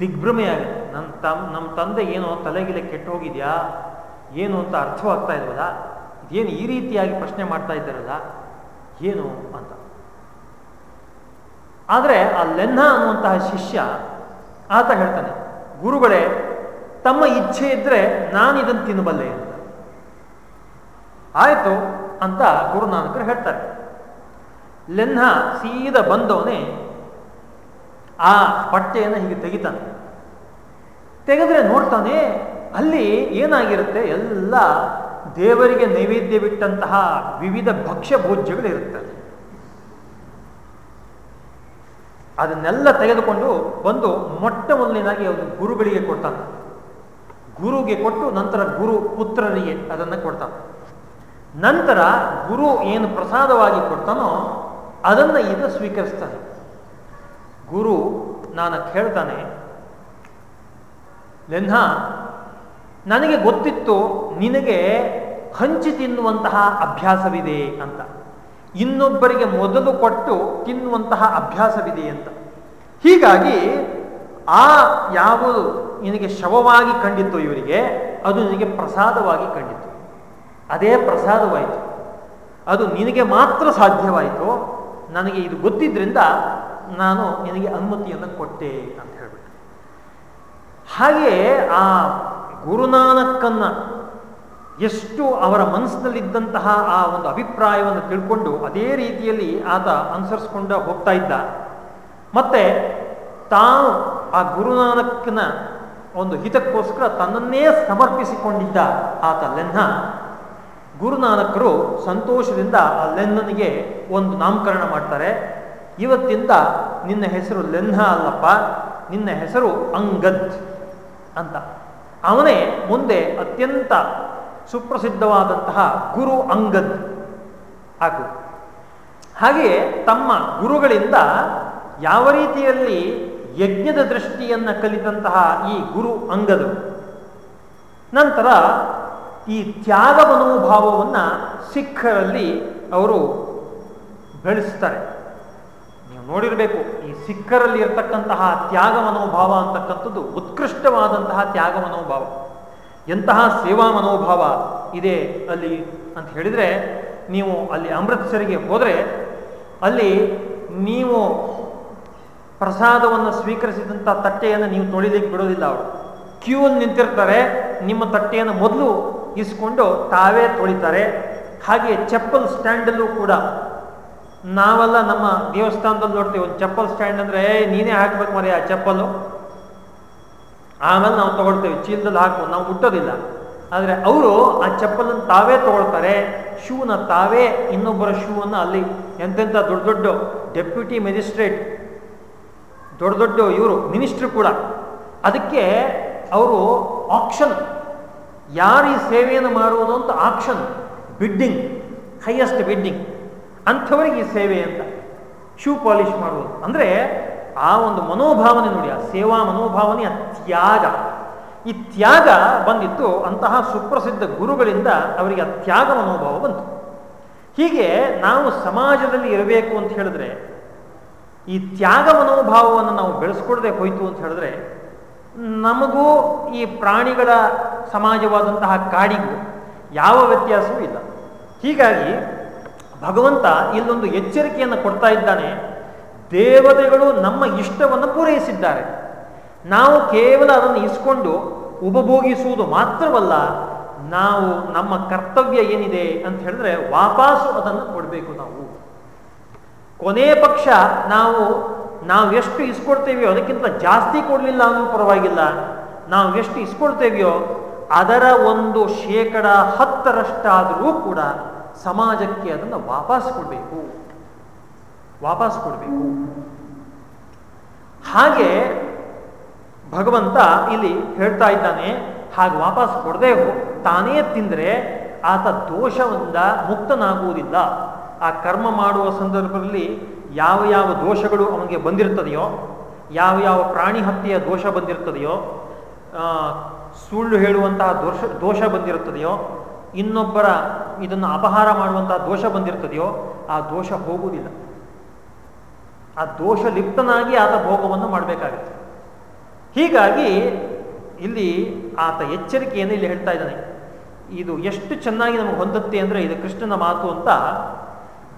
ದಿಗ್ಭ್ರಮೆಯಾಗಿದೆ ನನ್ನ ತಮ್ ನಮ್ಮ ತಂದೆ ಏನೋ ತಲೆಗಿಲೆ ಕೆಟ್ಟು ಹೋಗಿದೆಯಾ ಏನು ಅಂತ ಅರ್ಥವಾಗ್ತಾ ಇಲ್ವಲ್ಲ? ಇದೇನು ಈ ರೀತಿಯಾಗಿ ಪ್ರಶ್ನೆ ಮಾಡ್ತಾ ಇದ್ದಾರಲ್ಲ? ಏನು ಅಂತ. ಆದರೆ ಆ ಲೆನ್ನ ಅನ್ನುವಂತಹ ಶಿಷ್ಯ ಆತ ಹೇಳ್ತಾನೆ, ಗುರುಗಳೇ, ತಮ್ಮ ಇಚ್ಛೆ ಇದ್ರೆ ನಾನು ಇದನ್ನು ತಿನ್ನಬಲ್ಲೆ ಅಂತ. ಆಯಿತು ಅಂತ ಗುರುನಾನಕರು ಹೇಳ್ತಾರೆ. ಲೆನ್ನ ಸೀದ ಬಂದವನೇ ಆ ಪಟ್ಟೆಯನ್ನು ಹೀಗೆ ತೆಗಿತಾನೆ. ತೆಗೆದ್ರೆ ನೋಡ್ತಾನೆ, ಅಲ್ಲಿ ಏನಾಗಿರುತ್ತೆ? ಎಲ್ಲ ದೇವರಿಗೆ ನೈವೇದ್ಯ ಬಿಟ್ಟಂತಹ ವಿವಿಧ ಭಕ್ಷ್ಯ ಭೋಜ್ಯಗಳು ಇರುತ್ತವೆ ಅದನ್ನೆಲ್ಲ ತೆಗೆದುಕೊಂಡು ಬಂದು ಮೊಟ್ಟ ಮೊದಲನೇದಾಗಿ ಅವನು ಗುರುಗಳಿಗೆ ಕೊಡ್ತಾನೆ. ಗುರುಗೆ ಕೊಟ್ಟು ನಂತರ ಗುರು ಪುತ್ರರಿಗೆ ಅದನ್ನು ಕೊಡ್ತಾನೆ. ನಂತರ ಗುರು ಏನು ಪ್ರಸಾದವಾಗಿ ಕೊಡ್ತಾನೋ ಅದನ್ನು ಈಗ ಸ್ವೀಕರಿಸ್ತಾನೆ. ಗುರು ನಾನು ಕೇಳ್ತಾನೆ, ಲೆನ್ಹಾ, ನನಗೆ ಗೊತ್ತಿತ್ತು ನಿನಗೆ ಹಂಚಿ ತಿನ್ನುವಂತಹ ಅಭ್ಯಾಸವಿದೆ ಅಂತ. ಇನ್ನೊಬ್ಬರಿಗೆ ಮೊದಲು ಕೊಟ್ಟು ತಿನ್ನುವಂತಹ ಅಭ್ಯಾಸವಿದೆ ಅಂತ. ಹೀಗಾಗಿ ಆ ಯಾವುದು ನಿನಗೆ ಶವವಾಗಿ ಕಂಡಿತ್ತು ಇವರಿಗೆ, ಅದು ನಿನಗೆ ಪ್ರಸಾದವಾಗಿ ಕಂಡಿತ್ತು. ಅದೇ ಪ್ರಸಾದವಾಯಿತು. ಅದು ನಿನಗೆ ಮಾತ್ರ ಸಾಧ್ಯವಾಯಿತು ನನಗೆ ಇದು ಗೊತ್ತಿದ್ದರಿಂದ ನಾನು ನಿನಗೆ ಅನುಮತಿಯನ್ನು ಕೊಟ್ಟೆ ಅಂತ ಹೇಳ್ಬಿಟ್ಟು ಹಾಗೆಯೇ ಆ ಗುರುನಾನಕ್ಕನ್ನ ಎಷ್ಟು ಅವರ ಮನಸ್ಸಿನಲ್ಲಿದ್ದಂತಹ ಆ ಒಂದು ಅಭಿಪ್ರಾಯವನ್ನು ತಿಳ್ಕೊಂಡು ಅದೇ ರೀತಿಯಲ್ಲಿ ಆತ ಅನುಸರಿಸ್ಕೊಂಡ ಹೋಗ್ತಾ ಇದ್ದ. ಮತ್ತೆ ತಾನು ಆ ಗುರುನಾನಕ್ಕನ ಒಂದು ಹಿತಕ್ಕೋಸ್ಕರ ತನ್ನನ್ನೇ ಸಮರ್ಪಿಸಿಕೊಂಡಿದ್ದ ಆತ ಲೆನ್ನ ಗುರುನಾನಕರು ಸಂತೋಷದಿಂದ ಆ ಲೆನ್ನನಿಗೆ ಒಂದು ನಾಮಕರಣ ಮಾಡ್ತಾರೆ. ಇವತ್ತಿಂದ ನಿನ್ನ ಹೆಸರು ಲೆನ್ನ ಅಲ್ಲಪ್ಪ, ನಿನ್ನ ಹೆಸರು ಅಂಗದ್ ಅಂತ. ಅವನೇ ಮುಂದೆ ಅತ್ಯಂತ ಸುಪ್ರಸಿದ್ಧವಾದಂತಹ ಗುರು ಅಂಗದ್ ಆಗು ಹಾಗೆಯೇ ತಮ್ಮ ಗುರುಗಳಿಂದ ಯಾವ ರೀತಿಯಲ್ಲಿ ಯಜ್ಞದ ದೃಷ್ಟಿಯನ್ನು ಕಲಿತಂತಹ ಈ ಗುರು ಅಂಗದರು ನಂತರ ಈ ತ್ಯಾಗ ಮನೋಭಾವವನ್ನು ಸಿಖ್ಖರಲ್ಲಿ ಅವರು ಬೆಳೆಸ್ತಾರೆ. ನೀವು ನೋಡಿರಬೇಕು, ಈ ಸಿಖ್ಖರಲ್ಲಿ ಇರತಕ್ಕಂತಹ ತ್ಯಾಗ ಮನೋಭಾವ ಅಂತಕ್ಕಂಥದ್ದು ಉತ್ಕೃಷ್ಟವಾದಂತಹ ತ್ಯಾಗ ಮನೋಭಾವ ಎಂತಹ ಸೇವಾ ಮನೋಭಾವ ಇದೆ ಅಲ್ಲಿ ಅಂತ ಹೇಳಿದರೆ, ನೀವು ಅಲ್ಲಿ ಅಮೃತ್ಸರಿಗೆ ಹೋದರೆ, ಅಲ್ಲಿ ನೀವು ಪ್ರಸಾದವನ್ನು ಸ್ವೀಕರಿಸಿದಂಥ ತಟ್ಟೆಯನ್ನು ನೀವು ತೊಳಿಲಿಕ್ಕೆ ಬಿಡೋದಿಲ್ಲ ಅವರು. ಕ್ಯೂನಲ್ಲಿ ನಿಂತಿರ್ತಾರೆ, ನಿಮ್ಮ ತಟ್ಟೆಯನ್ನು ಮೊದಲು ಇಸ್ಕೊಂಡು ತಾವೇ ತೊಳಿತಾರೆ. ಹಾಗೆ ಚಪ್ಪಲ್ ಸ್ಟ್ಯಾಂಡಲ್ಲೂ ಕೂಡ ನಾವೆಲ್ಲ ನಮ್ಮ ದೇವಸ್ಥಾನದಲ್ಲಿ ನೋಡ್ತೀವಿ, ಒಂದು ಚಪ್ಪಲ್ ಸ್ಟ್ಯಾಂಡ್ ಅಂದರೆ ನೀನೇ ಹಾಕ್ಬೇಕು ಮರಿ ಆ ಚಪ್ಪಲು ಆಮೇಲೆ ನಾವು ತಗೊಳ್ತೇವೆ, ಚೀಲದಲ್ಲಿ ಹಾಕು ನಾವು ಮುಟ್ಟೋದಿಲ್ಲ. ಆದರೆ ಅವರು ಆ ಚಪ್ಪಲನ್ನು ತಾವೇ ತಗೊಳ್ತಾರೆ, ಶೂನ ತಾವೇ ಇನ್ನೊಬ್ಬರ ಶೂವನ್ನು ಅಲ್ಲಿ ಎಂತೆಂಥ ದೊಡ್ಡ ದೊಡ್ಡ ಡೆಪ್ಯೂಟಿ ಮೆಜಿಸ್ಟ್ರೇಟ್, ದೊಡ್ಡ ದೊಡ್ಡ ಇವರು ಮಿನಿಸ್ಟ್ರು ಕೂಡ. ಅದಕ್ಕೆ ಅವರು ಆಕ್ಷನ್ ಯಾರು ಈ ಸೇವೆಯನ್ನು ಮಾಡುವುದು ಅಂತ ಆಕ್ಷನ್ ಬಿಡ್ಡಿಂಗ್ ಹೈಯೆಸ್ಟ್ ಬಿಡ್ಡಿಂಗ್ ಅಂಥವರಿಗೆ ಈ ಸೇವೆ ಅಂತ ಶೂ ಪಾಲಿಶ್ ಮಾಡುವುದು. ಅಂದರೆ ಆ ಒಂದು ಮನೋಭಾವನೆ ನೋಡಿ, ಆ ಸೇವಾ ಮನೋಭಾವನೆಯ ತ್ಯಾಗ. ಈ ತ್ಯಾಗ ಬಂದಿತ್ತು ಅಂತಹ ಸುಪ್ರಸಿದ್ಧ ಗುರುಗಳಿಂದ ಅವರಿಗೆ ಆ ತ್ಯಾಗ ಮನೋಭಾವ ಬಂತು. ಹೀಗೆ ನಾವು ಸಮಾಜದಲ್ಲಿ ಇರಬೇಕು ಅಂತ ಹೇಳಿದ್ರೆ, ಈ ತ್ಯಾಗ ಮನೋಭಾವವನ್ನು ನಾವು ಬೆಳೆಸ್ಕೊಡದೆ ಹೋಯಿತು ಅಂತ ಹೇಳಿದ್ರೆ ನಮಗೂ ಈ ಪ್ರಾಣಿಗಳ ಸಮಾಜವಾದಂತಹ ಕಾಡಿಗೂ ಯಾವ ವ್ಯತ್ಯಾಸವೂ ಇಲ್ಲ. ಹೀಗಾಗಿ ಭಗವಂತ ಇಲ್ಲೊಂದು ಎಚ್ಚರಿಕೆಯನ್ನು ಕೊಡ್ತಾ ಇದ್ದಾನೆ. ದೇವತೆಗಳು ನಮ್ಮ ಇಷ್ಟವನ್ನು ಪೂರೈಸಿದ್ದಾರೆ. ನಾವು ಕೇವಲ ಅದನ್ನು ಇಸ್ಕೊಂಡು ಉಪಭೋಗಿಸುವುದು ಮಾತ್ರವಲ್ಲ, ನಾವು ನಮ್ಮ ಕರ್ತವ್ಯ ಏನಿದೆ ಅಂತ ಹೇಳಿದ್ರೆ ವಾಪಸ್ಸು ಅದನ್ನು ಕೊಡಬೇಕು ನಾವು. ಕೊನೆ ಪಕ್ಷ ನಾವು ನಾವು ಎಷ್ಟು ಇಸ್ಕೊಳ್ತೇವೆಯೋ ಅದಕ್ಕಿಂತ ಜಾಸ್ತಿ ಕೊಡಲಿಲ್ಲ ಅನ್ನೋ ಪರವಾಗಿಲ್ಲ. ನಾವು ಎಷ್ಟು ಇಸ್ಕೊಳ್ತೇವೆಯೋ ಅದರ ಒಂದು ಶೇಕಡ ಹತ್ತರಷ್ಟಾದರೂ ಕೂಡ ಸಮಾಜಕ್ಕೆ ಅದನ್ನು ವಾಪಸ್ ಕೊಡಬೇಕು. ವಾಪಸ್ ಕೊಡಬೇಕು. ಹಾಗೆ ಭಗವಂತ ಇಲ್ಲಿ ಹೇಳ್ತಾ ಇದ್ದಾನೆ, ಹಾಗೆ ವಾಪಸ್ ಕೊಡದೆ ತಾನೇ ತಿಂದರೆ ಆತ ದೋಷದಿಂದ ಮುಕ್ತನಾಗುವುದಿಲ್ಲ. ಆ ಕರ್ಮ ಮಾಡುವ ಸಂದರ್ಭದಲ್ಲಿ ಯಾವ ಯಾವ ದೋಷಗಳು ಅವನಿಗೆ ಬಂದಿರ್ತದೆಯೋ, ಯಾವ ಯಾವ ಪ್ರಾಣಿ ಹತ್ಯೆಯ ದೋಷ ಬಂದಿರ್ತದೆಯೋ ಸುಳ್ಳು ಹೇಳುವಂತಹ ದೋಷ ದೋಷ ಬಂದಿರುತ್ತದೆಯೋ ಇನ್ನೊಬ್ಬರ ಇದನ್ನು ಅಪಹಾರ ಮಾಡುವಂತಹ ದೋಷ ಬಂದಿರ್ತದೆಯೋ, ಆ ದೋಷ ಹೋಗುವುದಿಲ್ಲ. ಆ ದೋಷ ಲಿಪ್ತನಾಗಿ ಆತ ಭೋಗವನ್ನು ಮಾಡಬೇಕಾಗುತ್ತೆ. ಹೀಗಾಗಿ ಇಲ್ಲಿ ಆತ ಎಚ್ಚರಿಕೆಯನ್ನು ಇಲ್ಲಿ ಹೇಳ್ತಾ ಇದ್ದಾನೆ. ಇದು ಎಷ್ಟು ಚೆನ್ನಾಗಿ ನಮಗೆ ಹೊಂದುತ್ತೆ ಅಂದರೆ ಇದು ಕೃಷ್ಣನ ಮಾತು ಅಂತ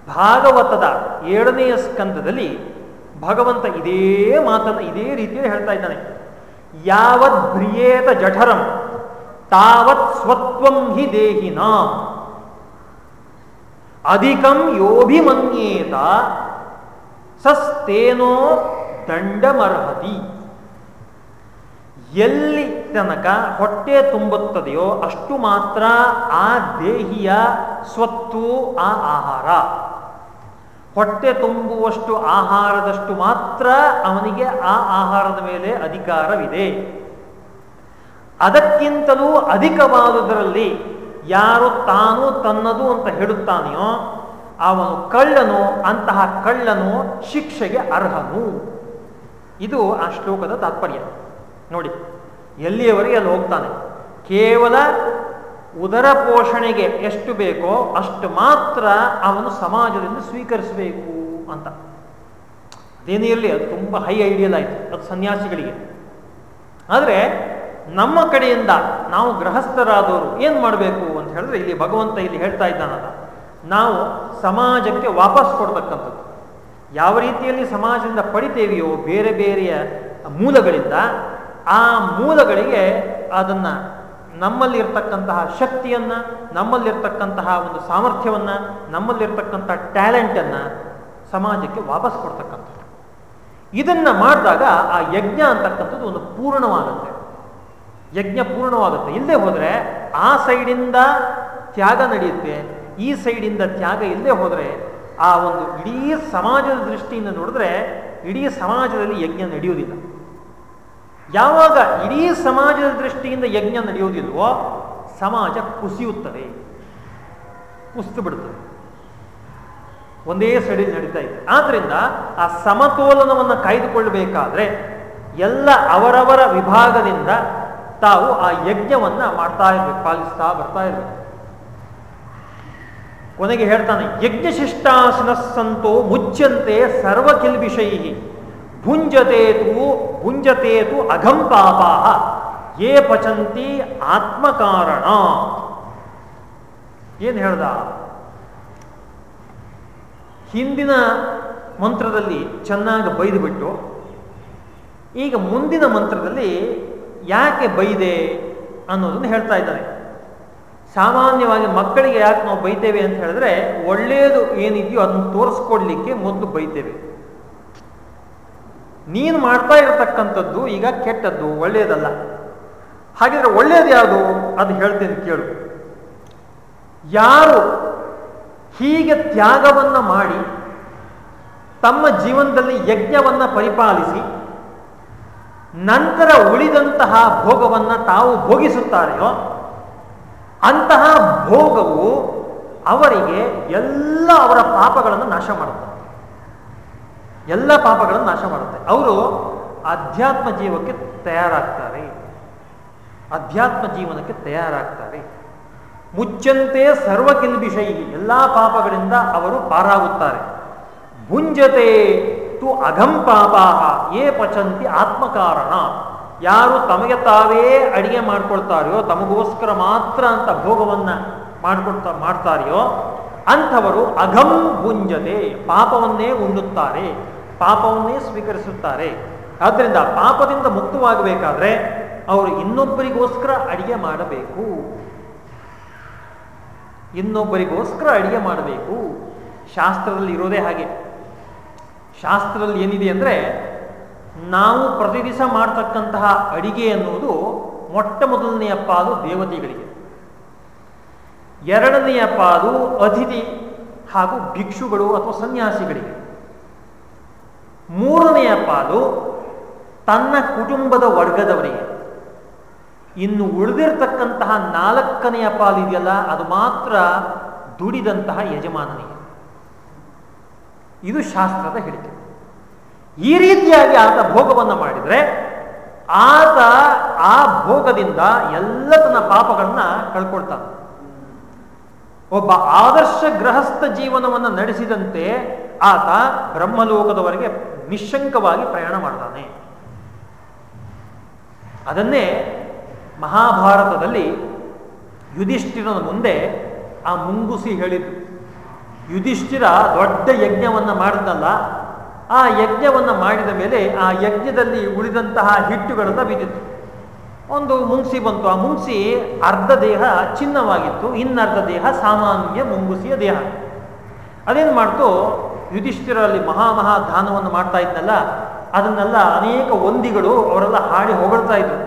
ಭಾಗವತದ ಏಳನೆಯ ಸ್ಕಂದದಲ್ಲಿ ಭಗವಂತ ಇದೇ ಮಾತನ್ನು ಇದೇ ರೀತಿಯಲ್ಲಿ ಹೇಳ್ತಾ ಇದ್ದಾನೆ. ಯಾವತ್ ಬ್ರಿಯೇತ ಜಠರಂ, ತಾವತ್ ಸ್ವತ್ವಂ ಹಿ ದೇಹಿನ. ಅಧಿಕಂ ಯೋಭಿಮನ್ಯೇತ, ಸಸ್ತೇನೋ ದಂಡಮರ್ಹತಿ. ಎಲ್ಲಿ ತನಕ ಹೊಟ್ಟೆ ತುಂಬುತ್ತದೆಯೋ ಅಷ್ಟು ಮಾತ್ರ ಆ ದೇಹಿಯ ಸ್ವತ್ತು, ಆ ಆಹಾರ. ಹೊಟ್ಟೆ ತುಂಬುವಷ್ಟು ಆಹಾರದಷ್ಟು ಮಾತ್ರ ಅವನಿಗೆ ಆ ಆಹಾರದ ಮೇಲೆ ಅಧಿಕಾರವಿದೆ. ಅದಕ್ಕಿಂತಲೂ ಅಧಿಕವಾದುದರಲ್ಲಿ ಯಾರು ತಾನು ತನ್ನದು ಅಂತ ಹೇಳುತ್ತಾನೆಯೋ ಅವನು ಕಳ್ಳನು, ಅಂತಹ ಕಳ್ಳನು ಶಿಕ್ಷೆಗೆ ಅರ್ಹನು. ಇದು ಆ ಶ್ಲೋಕದ ತಾತ್ಪರ್ಯ. ನೋಡಿ, ಎಲ್ಲಿಯವರೆಗೆ ಅಲ್ಲಿ ಹೋಗ್ತಾನೆ? ಕೇವಲ ಉದರ ಪೋಷಣೆಗೆ ಎಷ್ಟು ಬೇಕೋ ಅಷ್ಟು ಮಾತ್ರ ಅವನು ಸಮಾಜದಿಂದ ಸ್ವೀಕರಿಸಬೇಕು ಅಂತ. ಅದೇನೇ ಇರಲಿ ಅದು ತುಂಬ ಹೈ ಐಡಿಯಲ್ ಆಯಿತು, ಅದು ಸನ್ಯಾಸಿಗಳಿಗೆ. ಆದರೆ ನಮ್ಮ ಕಡೆಯಿಂದ ನಾವು ಗೃಹಸ್ಥರಾದವರು ಏನು ಮಾಡಬೇಕು ಅಂತ ಹೇಳಿದ್ರೆ ಇಲ್ಲಿ ಭಗವಂತ ಇಲ್ಲಿ ಹೇಳ್ತಾ ಇದ್ದಾನಲ್ಲ ನಾವು ಸಮಾಜಕ್ಕೆ ವಾಪಸ್ ಕೊಡ್ತಕ್ಕಂಥದ್ದು. ಯಾವ ರೀತಿಯಲ್ಲಿ ಸಮಾಜದಿಂದ ಪಡಿತೇವೆಯೋ ಬೇರೆ ಬೇರೆಯ ಮೂಲಗಳಿಂದ ಆ ಮೂಲಗಳಿಗೆ ಅದನ್ನು ನಮ್ಮಲ್ಲಿರ್ತಕ್ಕಂತಹ ಶಕ್ತಿಯನ್ನು, ನಮ್ಮಲ್ಲಿರ್ತಕ್ಕಂತಹ ಒಂದು ಸಾಮರ್ಥ್ಯವನ್ನು, ನಮ್ಮಲ್ಲಿರ್ತಕ್ಕಂಥ ಟ್ಯಾಲೆಂಟನ್ನು ಸಮಾಜಕ್ಕೆ ವಾಪಸ್ ಕೊಡ್ತಕ್ಕಂಥದ್ದು. ಇದನ್ನು ಮಾಡಿದಾಗ ಆ ಯಜ್ಞ ಅಂತಕ್ಕಂಥದ್ದು ಒಂದು ಪೂರ್ಣವಾಗುತ್ತೆ. ಯಜ್ಞ ಪೂರ್ಣವಾಗುತ್ತೆ. ಇಲ್ಲದೇ ಹೋದರೆ ಆ ಸೈಡಿಂದ ತ್ಯಾಗ ನಡೆಯುತ್ತೆ, ಈ ಸೈಡಿಂದ ತ್ಯಾಗ ಇಲ್ಲದೆ ಹೋದರೆ ಆ ಒಂದು ಇಡೀ ಸಮಾಜದ ದೃಷ್ಟಿಯಿಂದ ನೋಡಿದ್ರೆ ಇಡೀ ಸಮಾಜದಲ್ಲಿ ಯಜ್ಞ ನಡೆಯುವುದಿಲ್ಲ. ಯಾವಾಗ ಇಡೀ ಸಮಾಜದ ದೃಷ್ಟಿಯಿಂದ ಯಜ್ಞ ನಡೆಯುವುದಿಲ್ವೋ ಸಮಾಜ ಕುಸಿಯುತ್ತದೆ, ಕುಸಿದು ಬಿಡುತ್ತದೆ. ಒಂದೇ ಸಡಿ ನಡೀತಾ ಇದೆ. ಆದ್ರಿಂದ ಆ ಸಮತೋಲನವನ್ನು ಕಾಯ್ದುಕೊಳ್ಳಬೇಕಾದ್ರೆ ಎಲ್ಲ ಅವರವರ ವಿಭಾಗದಿಂದ ತಾವು ಆ ಯಜ್ಞವನ್ನ ಮಾಡ್ತಾ ಇರ್ಬೇಕು, ಪಾಲಿಸ್ತಾ ಬರ್ತಾ ಇರ್ಬೇಕು. ಕೊನೆಗೆ ಹೇಳ್ತಾನೆ ಯಜ್ಞಶಿಷ್ಟಾಸನ ಸಂತೋ ಮುಚ್ಚಂತೆ ಸರ್ವ ಕಿಲ್ಬಿಷೈ ಭುಂಜತೇತು ಭುಂಜತೇತು ಅಘಂ ಪಾಪಾಹ. ಯೇ ಪಚಂತಿ ಆತ್ಮಕಾರಣ. ಏನು ಹೇಳ್ದ? ಹಿಂದಿನ ಮಂತ್ರದಲ್ಲಿ ಚೆನ್ನಾಗಿ ಬೈದುಬಿಟ್ಟು, ಈಗ ಮುಂದಿನ ಮಂತ್ರದಲ್ಲಿ ಯಾಕೆ ಬೈದೆ ಅನ್ನೋದನ್ನು ಹೇಳ್ತಾ ಇದ್ದಾನೆ. ಸಾಮಾನ್ಯವಾಗಿ ಮಕ್ಕಳಿಗೆ ಯಾಕೆ ನಾವು ಬೈತೇವೆ ಅಂತ ಹೇಳಿದ್ರೆ ಒಳ್ಳೆಯದು ಏನಿದೆಯೋ ಅದನ್ನು ತೋರಿಸ್ಕೊಡ್ಲಿಕ್ಕೆ ಮೊದಲು ಬೈತೇವೆ. ನೀನು ಮಾಡ್ತಾ ಇರತಕ್ಕಂಥದ್ದು ಈಗ ಕೆಟ್ಟದ್ದು, ಒಳ್ಳೆಯದಲ್ಲ. ಹಾಗಿದ್ರೆ ಒಳ್ಳೆಯದು ಯಾವುದು? ಅದು ಹೇಳ್ತೇನೆ ಕೇಳು. ಯಾರು ಹೀಗೆ ತ್ಯಾಗವನ್ನ ಮಾಡಿ ತಮ್ಮ ಜೀವನದಲ್ಲಿ ಯಜ್ಞವನ್ನ ಪರಿಪಾಲಿಸಿ ನಂತರ ಉಳಿದಂತಹ ಭೋಗವನ್ನ ತಾವು ಭೋಗಿಸುತ್ತಾರೆಯೋ, ಅಂತಹ ಭೋಗವು ಅವರಿಗೆ ಎಲ್ಲ ಅವರ ಪಾಪಗಳನ್ನು ನಾಶ ಮಾಡುತ್ತೆ ಎಲ್ಲ ಪಾಪಗಳನ್ನು ನಾಶ ಮಾಡುತ್ತೆ. ಅವರು ಅಧ್ಯಾತ್ಮ ಜೀವಕ್ಕೆ ತಯಾರಾಗ್ತಾರೆ. ಅಧ್ಯಾತ್ಮ ಜೀವನಕ್ಕೆ ತಯಾರಾಗ್ತಾರೆ. ಮುಚ್ಚಂತೆ ಸರ್ವ ಕಿಲ್ಬಿಷೈ ಎಲ್ಲ ಪಾಪಗಳಿಂದ ಅವರು ಪಾರಾಗುತ್ತಾರೆ. ಭುಂಜತೆ ತು ಅಘಂ ಪಾಪಾಹ ಏ ಪಚಂತಿ ಆತ್ಮಕಾರಣ. ಯಾರು ತಮಗೆ ತಾವೇ ಅಡಿಗೆ ಮಾಡ್ಕೊಳ್ತಾರೆಯೋ, ತಮಗೋಸ್ಕರ ಮಾತ್ರ ಅಂತ ಭೋಗವನ್ನ ಮಾಡ್ಕೊಳ್ತಾ, ಮಾಡ್ತಾರೆಯೋ, ಅಂಥವರು ಅಘಂ ಭುಂಜತೆ, ಪಾಪವನ್ನೇ ಉಣ್ಣುತ್ತಾರೆ. ಪಾಪವನ್ನೇ ಸ್ವೀಕರಿಸುತ್ತಾರೆ. ಆದ್ದರಿಂದ ಪಾಪದಿಂದ ಮುಕ್ತವಾಗಬೇಕಾದ್ರೆ ಅವರು ಇನ್ನೊಬ್ಬರಿಗೋಸ್ಕರ ಅಡಿಗೆ ಮಾಡಬೇಕು. ಇನ್ನೊಬ್ಬರಿಗೋಸ್ಕರ ಅಡಿಗೆ ಮಾಡಬೇಕು. ಶಾಸ್ತ್ರದಲ್ಲಿ ಇರೋದೇ ಹಾಗೆ. ಶಾಸ್ತ್ರದಲ್ಲಿ ಏನಿದೆ ಅಂದರೆ ನಾವು ಪ್ರತಿ ದಿವಸ ಮಾಡ್ತಕ್ಕಂತಹ ಅಡಿಗೆ ಅನ್ನುವುದು ಮೊಟ್ಟ ಮೊದಲನೆಯ ಪಾಲು ದೇವತೆಗಳಿಗೆ. ಎರಡನೆಯ ಪಾಲು ಅತಿಥಿ ಹಾಗೂ ಭಿಕ್ಷುಗಳು ಅಥವಾ ಸನ್ಯಾಸಿಗಳಿಗೆ. ಮೂರನೆಯ ಪಾಲು ತನ್ನ ಕುಟುಂಬದ ವರ್ಗದವರಿಗೆ. ಇನ್ನು ಉಳಿದಿರ್ತಕ್ಕಂತಹ ನಾಲ್ಕನೆಯ ಪಾಲು ಇದೆಯಲ್ಲ, ಅದು ಮಾತ್ರ ದುಡಿದಂತಹ ಯಜಮಾನನಿಗೆ. ಇದು ಶಾಸ್ತ್ರದ ಹೇಳಿಕೆ. ಈ ರೀತಿಯಾಗಿ ಆತ ಭೋಗವನ್ನು ಮಾಡಿದರೆ ಆತ ಆ ಭೋಗದಿಂದ ಎಲ್ಲ ತನ್ನ ಪಾಪಗಳನ್ನ ಕಳ್ಕೊಳ್ತಾನೆ. ಒಬ್ಬ ಆದರ್ಶ ಗೃಹಸ್ಥ ಜೀವನವನ್ನು ನಡೆಸಿದಂತೆ ಆತ ಬ್ರಹ್ಮಲೋಕದವರೆಗೆ ನಿಶಂಕವಾಗಿ ಪ್ರಯಾಣ ಮಾಡ್ತಾನೆ ಅದನ್ನೇ ಮಹಾಭಾರತದಲ್ಲಿ ಯುಧಿಷ್ಠಿರನ ಮುಂದೆ ಆ ಮುಂಗುಸಿ ಹೇಳಿದ್ದು. ಯುಧಿಷ್ಠಿರ ದೊಡ್ಡ ಯಜ್ಞವನ್ನು ಮಾಡಿದ್ನಲ್ಲ ಆ ಯಜ್ಞವನ್ನು ಮಾಡಿದ ಮೇಲೆ ಆ ಯಜ್ಞದಲ್ಲಿ ಉಳಿದಂತಹ ಹಿಟ್ಟುಗಳನ್ನು ಬಿದ್ದಿತ್ತು. ಒಂದು ಮುಂಗ್ಸಿ ಬಂತು. ಆ ಮುಂಗ್ಸಿ ಅರ್ಧ ದೇಹ ಚಿನ್ನವಾಗಿತ್ತು, ಇನ್ನರ್ಧ ದೇಹ ಸಾಮಾನ್ಯ ಮುಂಗುಸಿಯ ದೇಹ. ಅದೇನು ಮಾಡ್ತು? ಯುಧಿಷ್ಠಿರಲ್ಲಿ ಮಹಾ ಮಹಾ ದಾನವನ್ನು ಮಾಡ್ತಾ ಇದ್ನಲ್ಲ, ಅದನ್ನೆಲ್ಲ ಅನೇಕ ಒಂದಿಗಳು ಅವರೆಲ್ಲ ಹಾಡಿ ಹೊಗಳ್ತಾ ಇದ್ರು.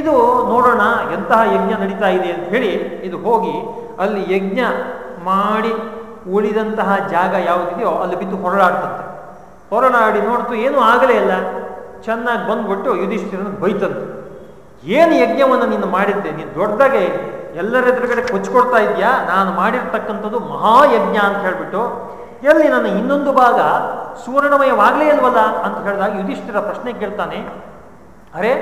ಇದು ನೋಡೋಣ ಎಂತಹ ಯಜ್ಞ ನಡೀತಾ ಇದೆ ಅಂತ ಹೇಳಿ ಇದು ಹೋಗಿ ಅಲ್ಲಿ ಯಜ್ಞ ಮಾಡಿ ಉಳಿದಂತಹ ಜಾಗ ಯಾವುದಿದೆಯೋ ಅಲ್ಲಿ ಬಿದ್ದು ಹೊರಳಾಡ್ತಂತೆ. ಹೊರಳಾಡಿ ನೋಡ್ತು ಏನೂ ಆಗಲೇ ಇಲ್ಲ. ಚೆನ್ನಾಗಿ ಬಂದ್ಬಿಟ್ಟು ಯುಧಿಷ್ಠಿರನ ಬೈತಂತೆ. ಏನು ಯಜ್ಞವನ್ನು ನೀನು ಮಾಡಿದ್ದೆ? ನೀನು ದೊಡ್ಡದಾಗೆ ಎಲ್ಲರ ಎದುರುಗಡೆ ಕೊಚ್ಕೊಡ್ತಾ ಇದೆಯಾ? ನಾನು ಮಾಡಿರ್ತಕ್ಕಂಥದ್ದು ಮಹಾಯಜ್ಞ ಅಂತ ಹೇಳ್ಬಿಟ್ಟು ಎಲ್ಲಿ ನನ್ನ ಇನ್ನೊಂದು ಭಾಗ ಸುವರ್ಣಮಯವಾಗಲೇ ಇಲ್ವಲ್ಲ ಅಂತ ಹೇಳಿದಾಗ ಯುಧಿಷ್ಠಿರ ಪ್ರಶ್ನೆ ಕೇಳ್ತಾನೆ, ಅರೆ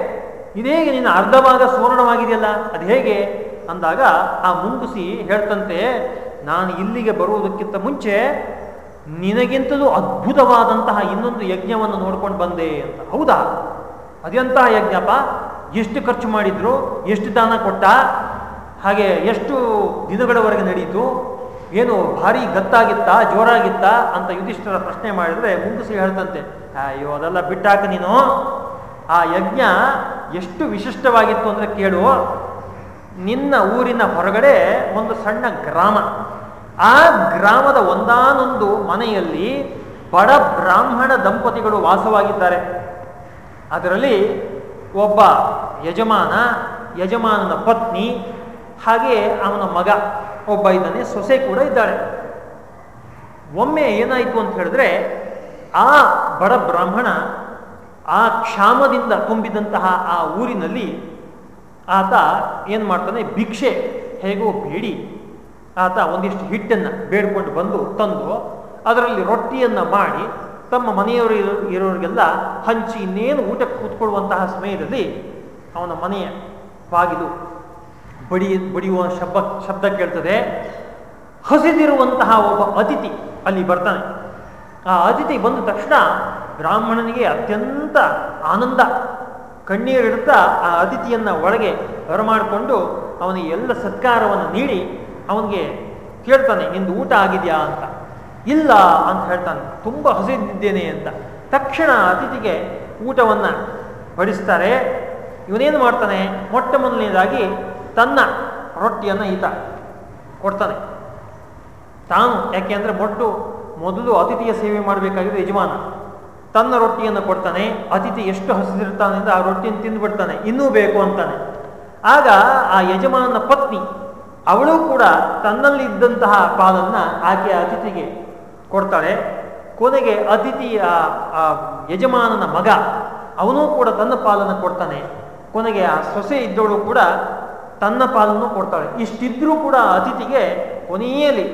ಇದೇಗೆ ನಿನ್ನ ಅರ್ಧ ಭಾಗ ಸುವರ್ಣವಾಗಿದೆಯಲ್ಲ, ಅದು ಹೇಗೆ? ಅಂದಾಗ ಆ ಮುಂಗುಸಿ ಹೇಳ್ತಂತೆ, ನಾನು ಇಲ್ಲಿಗೆ ಬರುವುದಕ್ಕಿಂತ ಮುಂಚೆ ನಿನಗಿಂತಲೂ ಅದ್ಭುತವಾದಂತಹ ಇನ್ನೊಂದು ಯಜ್ಞವನ್ನು ನೋಡ್ಕೊಂಡು ಬಂದೆ ಅಂತ. ಹೌದಾ? ಅದೆಂತಹ ಯಜ್ಞಪ್ಪ? ಎಷ್ಟು ಖರ್ಚು ಮಾಡಿದ್ರು? ಎಷ್ಟು ದಾನ ಕೊಟ್ಟ? ಹಾಗೆ ಎಷ್ಟು ದಿನಗಳವರೆಗೆ ನಡೀತು? ಏನು ಭಾರಿ ಗತ್ತಾಗಿತ್ತಾ ಜೋರಾಗಿತ್ತಾ ಅಂತ ಯುಧಿಷ್ಠರ ಪ್ರಶ್ನೆ ಮಾಡಿದ್ರೆ ಮುಂಗುಸಿ ಹೇಳ್ತಂತೆ ಅಯ್ಯೋ, ಅದೆಲ್ಲ ಬಿಟ್ಟಾಕ ನೀನು? ಆ ಯಜ್ಞ ಎಷ್ಟು ವಿಶಿಷ್ಟವಾಗಿತ್ತು ಅಂದ್ರೆ ಕೇಳು. ನಿನ್ನ ಊರಿನ ಹೊರಗಡೆ ಒಂದು ಸಣ್ಣ ಗ್ರಾಮ. ಆ ಗ್ರಾಮದ ಒಂದಾನೊಂದು ಮನೆಯಲ್ಲಿ ಬಡ ಬ್ರಾಹ್ಮಣ ದಂಪತಿಗಳು ವಾಸವಾಗಿದ್ದಾರೆ. ಅದರಲ್ಲಿ ಒಬ್ಬ ಯಜಮಾನ, ಯಜಮಾನನ ಪತ್ನಿ, ಹಾಗೆ ಅವನ ಮಗ. ಒಬ್ಬ ಇದ್ದಾನೆ, ಸೊಸೆ ಕೂಡ ಇದ್ದಾಳೆ. ಒಮ್ಮೆ ಏನಾಯಿತು ಅಂತ ಹೇಳಿದ್ರೆ, ಆ ಬಡ ಬ್ರಾಹ್ಮಣ ಆ ಕ್ಷಾಮದಿಂದ ತುಂಬಿದಂತಹ ಆ ಊರಿನಲ್ಲಿ ಆತ ಏನು ಮಾಡ್ತಾನೆ, ಭಿಕ್ಷೆ, ಹೇಗೋ ಬೇಡಿ. ಆತ ಒಂದಿಷ್ಟು ಹಿಟ್ಟನ್ನು ಬೇಡ್ಕೊಂಡು ಬಂದು ತಂದು ಅದರಲ್ಲಿ ರೊಟ್ಟಿಯನ್ನು ಮಾಡಿ ತಮ್ಮ ಮನೆಯವರು ಇರೋರಿಗೆಲ್ಲ ಹಂಚಿ ಇನ್ನೇನು ಊಟಕ್ಕೆ ಕೂತ್ಕೊಳ್ಳುವಂತಹ ಸಮಯದಲ್ಲಿ ಅವನ ಮನೆಯ ಬಾಗಿಲು ಬಡಿ, ಬಡಿಯುವ ಶಬ್ದ ಶಬ್ದ ಕೇಳ್ತದೆ. ಹಸಿದಿರುವಂತಹ ಒಬ್ಬ ಅತಿಥಿ ಅಲ್ಲಿ ಬರ್ತಾನೆ. ಆ ಅತಿಥಿ ಬಂದ ತಕ್ಷಣ ಬ್ರಾಹ್ಮಣನಿಗೆ ಅತ್ಯಂತ ಆನಂದ. ಕಣ್ಣೀರಿಡುತ್ತಾ ಆ ಅತಿಥಿಯನ್ನು ಒಳಗೆ ಬರಮಾಡಿಕೊಂಡು ಅವನಿಗೆ ಎಲ್ಲ ಸತ್ಕಾರವನ್ನು ನೀಡಿ ಅವನಿಗೆ ಕೇಳ್ತಾನೆ, ನಿಂದು ಊಟ ಆಗಿದೆಯಾ? ಅಂತ. ಇಲ್ಲ ಅಂತ ಹೇಳ್ತಾನೆ. ತುಂಬ ಹಸಿದಿದ್ದೇನೆ ಅಂತ. ತಕ್ಷಣ ಅತಿಥಿಗೆ ಊಟವನ್ನು ಬಡಿಸ್ತಾರೆ. ಇವನೇನು ಮಾಡ್ತಾನೆ? ಮೊಟ್ಟ ಮೊದಲನೇದಾಗಿ ತನ್ನ ರೊಟ್ಟಿಯನ್ನು ಈತ ಕೊಡ್ತಾನೆ. ತಾನು ಯಾಕೆ ಅಂದರೆ ಮೊಟ್ಟು ಮೊದಲು ಅತಿಥಿಯ ಸೇವೆ ಮಾಡಬೇಕಾಗಿದ್ದು ಯಜಮಾನ. ತನ್ನ ರೊಟ್ಟಿಯನ್ನು ಕೊಡ್ತಾನೆ, ಅತಿಥಿ ಎಷ್ಟು ಹಸಿದಿರ್ತಾನೆ ಅಂದರೆ ಆ ರೊಟ್ಟಿಯನ್ನು ತಿಂದುಬಿಡ್ತಾನೆ ಇನ್ನೂ ಬೇಕು ಅಂತಾನೆ. ಆಗ ಆ ಯಜಮಾನನ ಪತ್ನಿ, ಅವಳು ಕೂಡ ತನ್ನಲ್ಲಿ ಇದ್ದಂತಹ ಪಾಲನ್ನು ಆಕೆ ಅತಿಥಿಗೆ ಕೊಡ್ತಾಳೆ. ಕೊನೆಗೆ ಅತಿಥಿಯ ಯಜಮಾನನ ಮಗ, ಅವನೂ ಕೂಡ ತನ್ನ ಪಾಲನ್ನು ಕೊಡ್ತಾನೆ. ಕೊನೆಗೆ ಆ ಸೊಸೆ ಇದ್ದವಳು ಕೂಡ ತನ್ನ ಪಾಲನ್ನು ಕೊಡ್ತಾಳೆ. ಇಷ್ಟಿದ್ರೂ ಕೂಡ ಅತಿಥಿಗೆ ಕೊನೆಯಲ್ಲಿ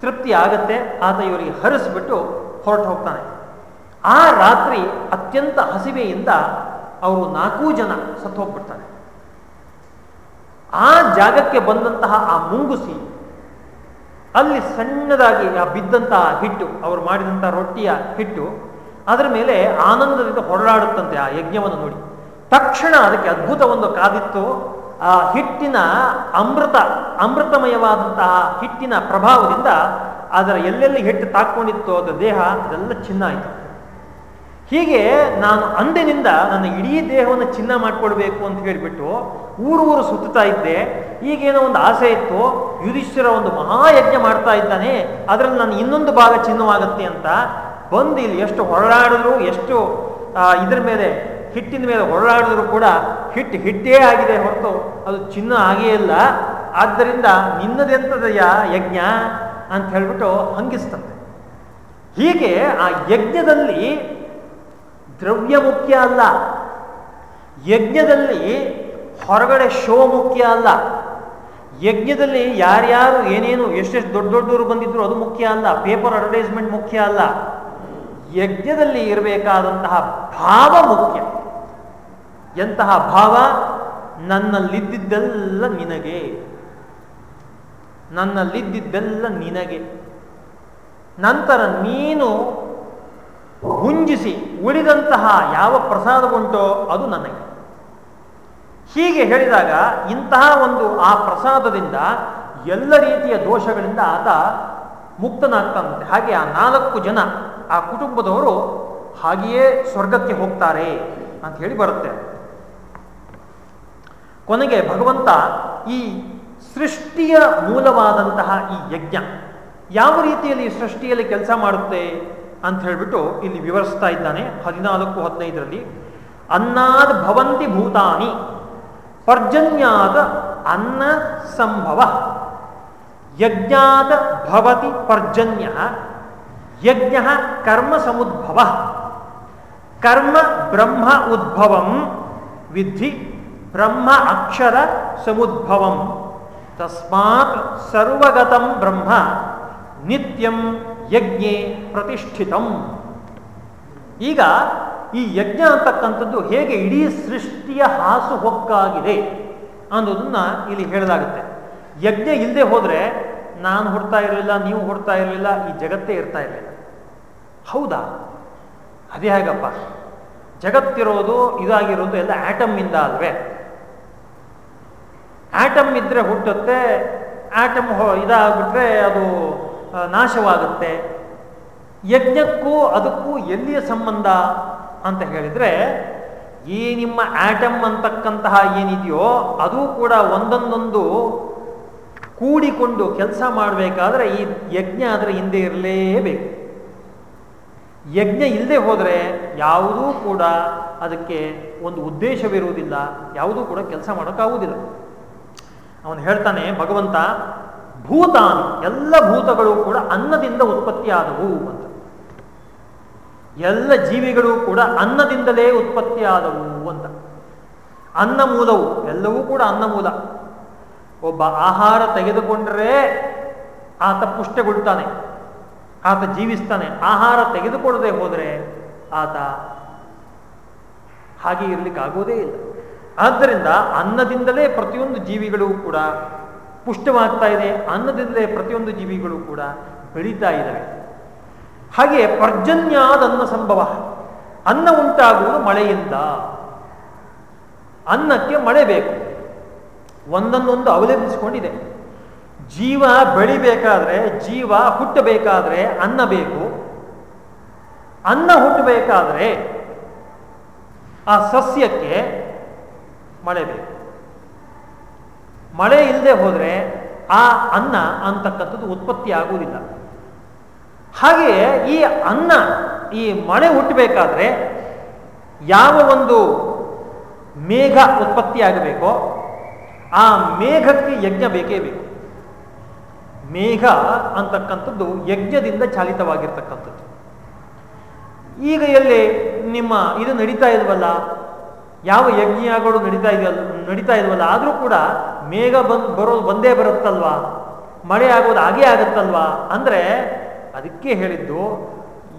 ತೃಪ್ತಿ ಆಗತ್ತೆ. ಆತ ಇವರಿಗೆ ಹರಿಸ್ಬಿಟ್ಟು ಹೊರಟು ಹೋಗ್ತಾನೆ. ಆ ರಾತ್ರಿ ಅತ್ಯಂತ ಹಸಿವೆಯಿಂದ ಅವರು ನಾಲ್ಕೂ ಜನ ಸತ್ತು ಹೋಗ್ಬಿಡ್ತಾರೆ. ಆ ಜಾಗಕ್ಕೆ ಬಂದಂತಹ ಆ ಮುಂಗುಸಿ ಅಲ್ಲಿ ಸಣ್ಣದಾಗಿ ಆ ಬಿದ್ದಂತಹ ಹಿಟ್ಟು, ಅವರು ಮಾಡಿದಂತಹ ರೊಟ್ಟಿಯ ಹಿಟ್ಟು, ಅದರ ಮೇಲೆ ಆನಂದದಿಂದ ಹೊರಡಾಡುತ್ತಂತೆ ಆ ಯಜ್ಞವನ್ನು ನೋಡಿ. ತಕ್ಷಣ ಅದಕ್ಕೆ ಅದ್ಭುತ ಒಂದು ಕಾದಿತ್ತು. ಆ ಹಿಟ್ಟಿನ ಅಮೃತ, ಅಮೃತಮಯವಾದಂತಹ ಹಿಟ್ಟಿನ ಪ್ರಭಾವದಿಂದ ಅದರ ಎಲ್ಲೆಲ್ಲಿ ಹಿಟ್ಟು ತಾಕೊಂಡಿತ್ತು ಅದರ ದೇಹ, ಅದೆಲ್ಲ ಚಿನ್ನ ಆಯಿತು. ಹೀಗೆ ನಾನು ಅಂದಿನಿಂದ ನನ್ನ ಇಡೀ ದೇಹವನ್ನು ಚಿನ್ನ ಮಾಡಿಕೊಡ್ಬೇಕು ಅಂತ ಹೇಳಿಬಿಟ್ಟು ಊರು ಊರು ಸುತ್ತಾ ಇದ್ದೆ. ಈಗೇನೋ ಒಂದು ಆಸೆ ಇತ್ತು, ಯುಧಿಷ್ಠಿರ ಒಂದು ಮಹಾಯಜ್ಞ ಮಾಡ್ತಾ ಇದ್ದಾನೆ, ಅದರಲ್ಲಿ ನಾನು ಇನ್ನೊಂದು ಭಾಗ ಚಿನ್ನವಾಗುತ್ತೆ ಅಂತ ಬಂದು ಇಲ್ಲಿ ಎಷ್ಟು ಹೊರಡಾಡಿದ್ರು ಎಷ್ಟು ಇದ್ರ ಮೇಲೆ, ಹಿಟ್ಟಿನ ಮೇಲೆ ಹೊರಳಾಡಿದ್ರು ಕೂಡ ಹಿಟ್ಟು ಹಿಟ್ಟೇ ಆಗಿದೆ ಹೊರತು ಅದು ಚಿನ್ನ ಆಗೇ ಇಲ್ಲ. ಆದ್ದರಿಂದ ನಿನ್ನದೆಂತದಯ್ಯ ಯಜ್ಞ ಅಂತ ಹೇಳ್ಬಿಟ್ಟು ಹಂಗಿಸ್ತಂತೆ ಹೀಗೆ ಆ ಯಜ್ಞದಲ್ಲಿ ದ್ರವ್ಯ ಮುಖ್ಯ ಅಲ್ಲ. ಯಜ್ಞದಲ್ಲಿ ಹೊರಗಡೆ ಶೋ ಮುಖ್ಯ ಅಲ್ಲ. ಯಜ್ಞದಲ್ಲಿ ಯಾರ್ಯಾರು ಏನೇನು ಎಷ್ಟೆಷ್ಟು ದೊಡ್ಡ ದೊಡ್ಡವರು ಬಂದಿದ್ರು ಅದು ಮುಖ್ಯ ಅಲ್ಲ. ಪೇಪರ್ ಅಡ್ವರ್ಟೈಸ್ಮೆಂಟ್ ಮುಖ್ಯ ಅಲ್ಲ. ಯಜ್ಞದಲ್ಲಿ ಇರಬೇಕಾದಂತಹ ಭಾವ ಮುಖ್ಯ. ಎಂತಹ ಭಾವ? ನನ್ನಲ್ಲಿದ್ದಿದ್ದೆಲ್ಲ ನಿನಗೆ. ನನ್ನಲ್ಲಿದ್ದಿದ್ದೆಲ್ಲ ನಿನಗೆ. ನಂತರ ನೀನು ಗುಂಜಿಸಿ ಉಳಿದಂತಹ ಯಾವ ಪ್ರಸಾದ ಉಂಟೋ ಅದು ನನಗೆ. ಹೀಗೆ ಹೇಳಿದಾಗ ಇಂತಹ ಒಂದು ಆ ಪ್ರಸಾದದಿಂದ ಎಲ್ಲ ರೀತಿಯ ದೋಷಗಳಿಂದ ಆತ ಮುಕ್ತನಾಗ್ತಾನಂತೆ. ಹಾಗೆ ಆ ನಾಲ್ಕು ಜನ ಆ ಕುಟುಂಬದವರು ಹಾಗೆಯೇ ಸ್ವರ್ಗಕ್ಕೆ ಹೋಗ್ತಾರೆ ಅಂತ ಹೇಳಿ ಬರುತ್ತೆ. ಕೊನೆಗೆ ಭಗವಂತ ಈ ಸೃಷ್ಟಿಯ ಮೂಲವಾದಂತಹ ಈ ಯಜ್ಞ ಯಾವ ರೀತಿಯಲ್ಲಿ ಸೃಷ್ಟಿಯಲ್ಲಿ ಕೆಲಸ ಮಾಡುತ್ತೆ ಅಂತ ಹೇಳಿಬಿಟ್ಟು ಇಲ್ಲಿ ವಿವರಿಸ್ತಾ ಇದ್ದಾನೆ ಹದಿನಾಲ್ಕು ಹದಿನೈದರಲ್ಲಿ. ಅನ್ನಾದ್ ಭವಂತಿ ಭೂತಾನಿ ಪರ್ಜನ್ಯಾದ ಅನ್ನ ಸಂಭವ ಯಜ್ಞಾದ ಭವತಿ ಪರ್ಜನ್ಯ ಯಜ್ಞ ಕರ್ಮ ಸಮುದ್ಭವ. ಕರ್ಮ ಬ್ರಹ್ಮ ಉದ್ಭವಂ ವಿಧಿ ಬ್ರಹ್ಮ ಅಕ್ಷರ ಸಮುದ್ಭವಂ. ತಸ್ಮಾತ್ ಸರ್ವಗತಂ ಬ್ರಹ್ಮ, ನಿತ್ಯಂ ಯಜ್ಞೆ ಪ್ರತಿಷ್ಠಿತಂ. ಈಗ ಈ ಯಜ್ಞ ಅಂತಕ್ಕಂಥದ್ದು ಹೇಗೆ ಇಡೀ ಸೃಷ್ಟಿಯ ಹಾಸು ಹೊಕ್ಕಾಗಿದೆ ಅನ್ನೋದನ್ನ ಇಲ್ಲಿ ಹೇಳಲಾಗುತ್ತೆ. ಯಜ್ಞ ಇಲ್ಲದೆ ಹೋದರೆ ನಾನು ಹುಡ್ತಾ ಇರಲಿಲ್ಲ, ನೀವು ಹುಡ್ತಾ ಇರಲಿಲ್ಲ, ಈ ಜಗತ್ತೇ ಇರ್ತಾ ಇರಲಿಲ್ಲ. ಹೌದಾ? ಅದೇ ಹೇಗಪ್ಪ. ಜಗತ್ತಿರೋದು ಇದಾಗಿರೋದು ಎಲ್ಲ ಆಟಮ್ ಇಂದ ಅಲ್ವೇ? ಆಟಮ್ ಇದ್ರೆ ಹುಟ್ಟುತ್ತೆ ಆಟಮ್ ಇದಾಗ್ಬಿಟ್ರೆ ಅದು ನಾಶವಾಗುತ್ತೆ. ಯಜ್ಞಕ್ಕೂ ಅದಕ್ಕೂ ಎಲ್ಲಿಯ ಸಂಬಂಧ ಅಂತ ಹೇಳಿದ್ರೆ, ಈ ನಿಮ್ಮ ಆಟಮ್ ಅಂತಕ್ಕಂತಹ ಏನಿದೆಯೋ ಅದು ಕೂಡ ಒಂದೊಂದೊಂದು ಕೂಡಿಕೊಂಡು ಕೆಲಸ ಮಾಡಬೇಕಾದ್ರೆ ಈ ಯಜ್ಞ ಅದರ ಹಿಂದೆ ಇರಲೇಬೇಕು. ಯಜ್ಞ ಇಲ್ಲದೆ ಹೋದರೆ ಯಾವುದೂ ಕೂಡ ಅದಕ್ಕೆ ಒಂದು ಉದ್ದೇಶವಿರುವುದಿಲ್ಲ, ಯಾವುದೂ ಕೂಡ ಕೆಲಸ ಮಾಡೋಕ್ಕಾಗುವುದಿಲ್ಲ. ಅವನು ಹೇಳ್ತಾನೆ, ಭಗವಂತ, ಭೂತಾನ್, ಎಲ್ಲ ಭೂತಗಳು ಕೂಡ ಅನ್ನದಿಂದ ಉತ್ಪತ್ತಿಯಾದವು ಅಂತ. ಎಲ್ಲ ಜೀವಿಗಳು ಕೂಡ ಅನ್ನದಿಂದಲೇ ಉತ್ಪತ್ತಿಯಾದವು ಅಂತ. ಅನ್ನ ಮೂಲವು, ಎಲ್ಲವೂ ಕೂಡ ಅನ್ನ ಮೂಲ. ಒಬ್ಬ ಆಹಾರ ತೆಗೆದುಕೊಂಡರೆ ಆತ ಪುಷ್ಟಗೊಳ್ತಾನೆ ಆತ ಜೀವಿಸ್ತಾನೆ. ಆಹಾರ ತೆಗೆದುಕೊಳ್ಳದೆ ಹೋದರೆ ಆತ ಹಾಗೆ ಇರಲಿಕ್ಕಾಗೋದೇ ಇಲ್ಲ. ಆದ್ದರಿಂದ ಅನ್ನದಿಂದಲೇ ಪ್ರತಿಯೊಂದು ಜೀವಿಗಳು ಕೂಡ ಪುಷ್ಟವಾಗ್ತಾ ಇದೆ. ಅನ್ನದಿಂದಲೇ ಪ್ರತಿಯೊಂದು ಜೀವಿಗಳು ಕೂಡ ಬೆಳೀತಾ ಇದ್ದಾವೆ. ಹಾಗೆ ಪರ್ಜನ್ಯಾದ ಅನ್ನ ಸಂಭವ. ಅನ್ನ ಉಂಟಾಗುವುದು ಮಳೆಯಿಂದ. ಅನ್ನಕ್ಕೆ ಮಳೆ ಬೇಕು. ಒಂದನ್ನೊಂದು ಅವಲಂಬಿಸಿಕೊಂಡಿದೆ. ಜೀವ ಬೆಳಿಬೇಕಾದ್ರೆ, ಜೀವ ಹುಟ್ಟಬೇಕಾದ್ರೆ ಅನ್ನ ಬೇಕು. ಅನ್ನ ಹುಟ್ಟಬೇಕಾದ್ರೆ ಆ ಸಸ್ಯಕ್ಕೆ ಮಳೆ ಬೇಕು. ಮಳೆ ಇಲ್ಲದೆ ಹೋದರೆ ಆ ಅನ್ನ ಅಂತಕ್ಕಂಥದ್ದು ಉತ್ಪತ್ತಿ ಆಗುವುದಿಲ್ಲ. ಹಾಗೆಯೇ ಈ ಅನ್ನ, ಈ ಮಳೆ ಹುಟ್ಟಬೇಕಾದ್ರೆ ಯಾವ ಒಂದು ಮೇಘ ಉತ್ಪತ್ತಿ ಆಗಬೇಕೋ ಆ ಮೇಘಕ್ಕೆ ಯಜ್ಞ ಬೇಕೇ ಬೇಕು. ಮೇಘ ಅಂತಕ್ಕಂಥದ್ದು ಯಜ್ಞದಿಂದ ಚಾಲಿತವಾಗಿರ್ತಕ್ಕಂಥದ್ದು. ಈಗ ಎಲ್ಲಿ ನಿಮ್ಮ ಇದು ನಡೀತಾ ಇದ್ವಲ್ಲ, ಯಾವ ಯಜ್ಞಗಳು ನಡೀತಾ ಇದೆಯಲ್ಲ ನಡೀತಾ ಇದ್ವಲ್ಲ, ಆದರೂ ಕೂಡ ಮೇಘ ಬಂದು ಬರೋದು ಬಂದೇ ಬರುತ್ತಲ್ವಾ? ಮಳೆ ಆಗೋದು ಹಾಗೇ ಆಗುತ್ತಲ್ವಾ? ಅಂದರೆ ಅದಕ್ಕೆ ಹೇಳಿದ್ದು,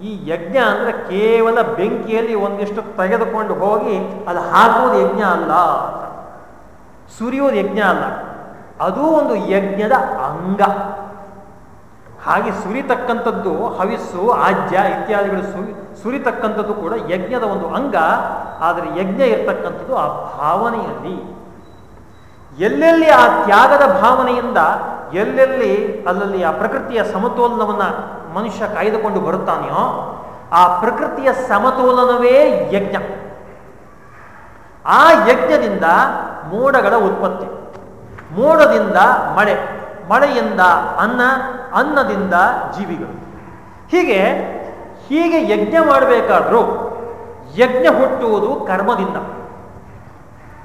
ಈ ಯಜ್ಞ ಅಂದರೆ ಕೇವಲ ಬೆಂಕಿಯಲ್ಲಿ ಒಂದಿಷ್ಟು ತೆಗೆದುಕೊಂಡು ಹೋಗಿ ಅದು ಹಾಕೋದು ಯಜ್ಞ ಅಲ್ಲ. ಸುರಿಯೋದು ಯಜ್ಞ ಅಲ್ಲ. ಅದು ಒಂದು ಯಜ್ಞದ ಅಂಗ. ಹಾಗೆ ಸುರಿತಕ್ಕಂಥದ್ದು ಹವಿಸ್ಸು, ಆಜ್ಯ ಇತ್ಯಾದಿಗಳು ಸುರಿ, ಸುರಿತಕ್ಕಂಥದ್ದು ಕೂಡ ಯಜ್ಞದ ಒಂದು ಅಂಗ. ಆದರೆ ಯಜ್ಞ ಇರ್ತಕ್ಕಂಥದ್ದು ಆ ಭಾವನೆಯಲ್ಲಿ. ಎಲ್ಲೆಲ್ಲಿ ಆ ತ್ಯಾಗದ ಭಾವನೆಯಿಂದ ಎಲ್ಲೆಲ್ಲಿ ಅಲ್ಲಲ್ಲಿ ಆ ಪ್ರಕೃತಿಯ ಸಮತೋಲನವನ್ನು ಮನುಷ್ಯ ಕಾಯ್ದುಕೊಂಡು ಬರುತ್ತಾನೆಯೋ, ಆ ಪ್ರಕೃತಿಯ ಸಮತೋಲನವೇ ಯಜ್ಞ. ಆ ಯಜ್ಞದಿಂದ ಮೋಡಗಳ ಉತ್ಪತ್ತಿ. ಮೋಡದಿಂದ ಮಳೆ, ಮಳೆಯಿಂದ ಅನ್ನ, ಅನ್ನದಿಂದ ಜೀವಿಗಳು. ಹೀಗೆ ಹೀಗೆ ಯಜ್ಞ ಮಾಡಬೇಕಾದ್ರೂ ಯಜ್ಞ ಹುಟ್ಟುವುದು ಕರ್ಮದಿಂದ.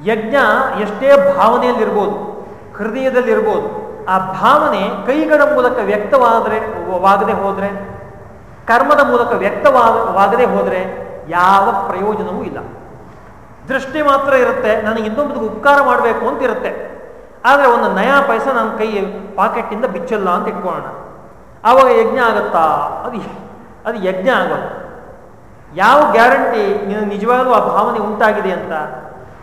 ಯಜ್ಞ ಎಷ್ಟೇ ಭಾವನೆಯಲ್ಲಿರ್ಬೋದು, ಹೃದಯದಲ್ಲಿರ್ಬೋದು, ಆ ಭಾವನೆ ಕೈಗಳ ಮೂಲಕ ವ್ಯಕ್ತವಾದರೆ, ವಾಗದೆ ಹೋದರೆ, ಕರ್ಮದ ಮೂಲಕ ವ್ಯಕ್ತವಾಗದೆ ಹೋದರೆ ಯಾವ ಪ್ರಯೋಜನವೂ ಇಲ್ಲ. ದೃಷ್ಟಿ ಮಾತ್ರ ಇರುತ್ತೆ ನನಗೆ ಇನ್ನೊಂದು ಉಪಕಾರ ಮಾಡಬೇಕು ಅಂತ ಇರುತ್ತೆ. ಆದರೆ ಒಂದು ನಯಾ ಪೈಸ ನನ್ನ ಕೈ ಪಾಕೆಟ್ಟಿಂದ ಬಿಚ್ಚಲ್ಲ ಅಂತ ಇಟ್ಕೊಳ್ಳೋಣ. ಆವಾಗ ಯಜ್ಞ ಆಗುತ್ತಾ? ಅದು ಅದು ಯಜ್ಞ ಆಗೋದು ಯಾವ ಗ್ಯಾರಂಟಿ? ನೀನು ನಿಜವಾಗ್ಲೂ ಆ ಭಾವನೆ ಉಂಟಾಗಿದೆ ಅಂತ.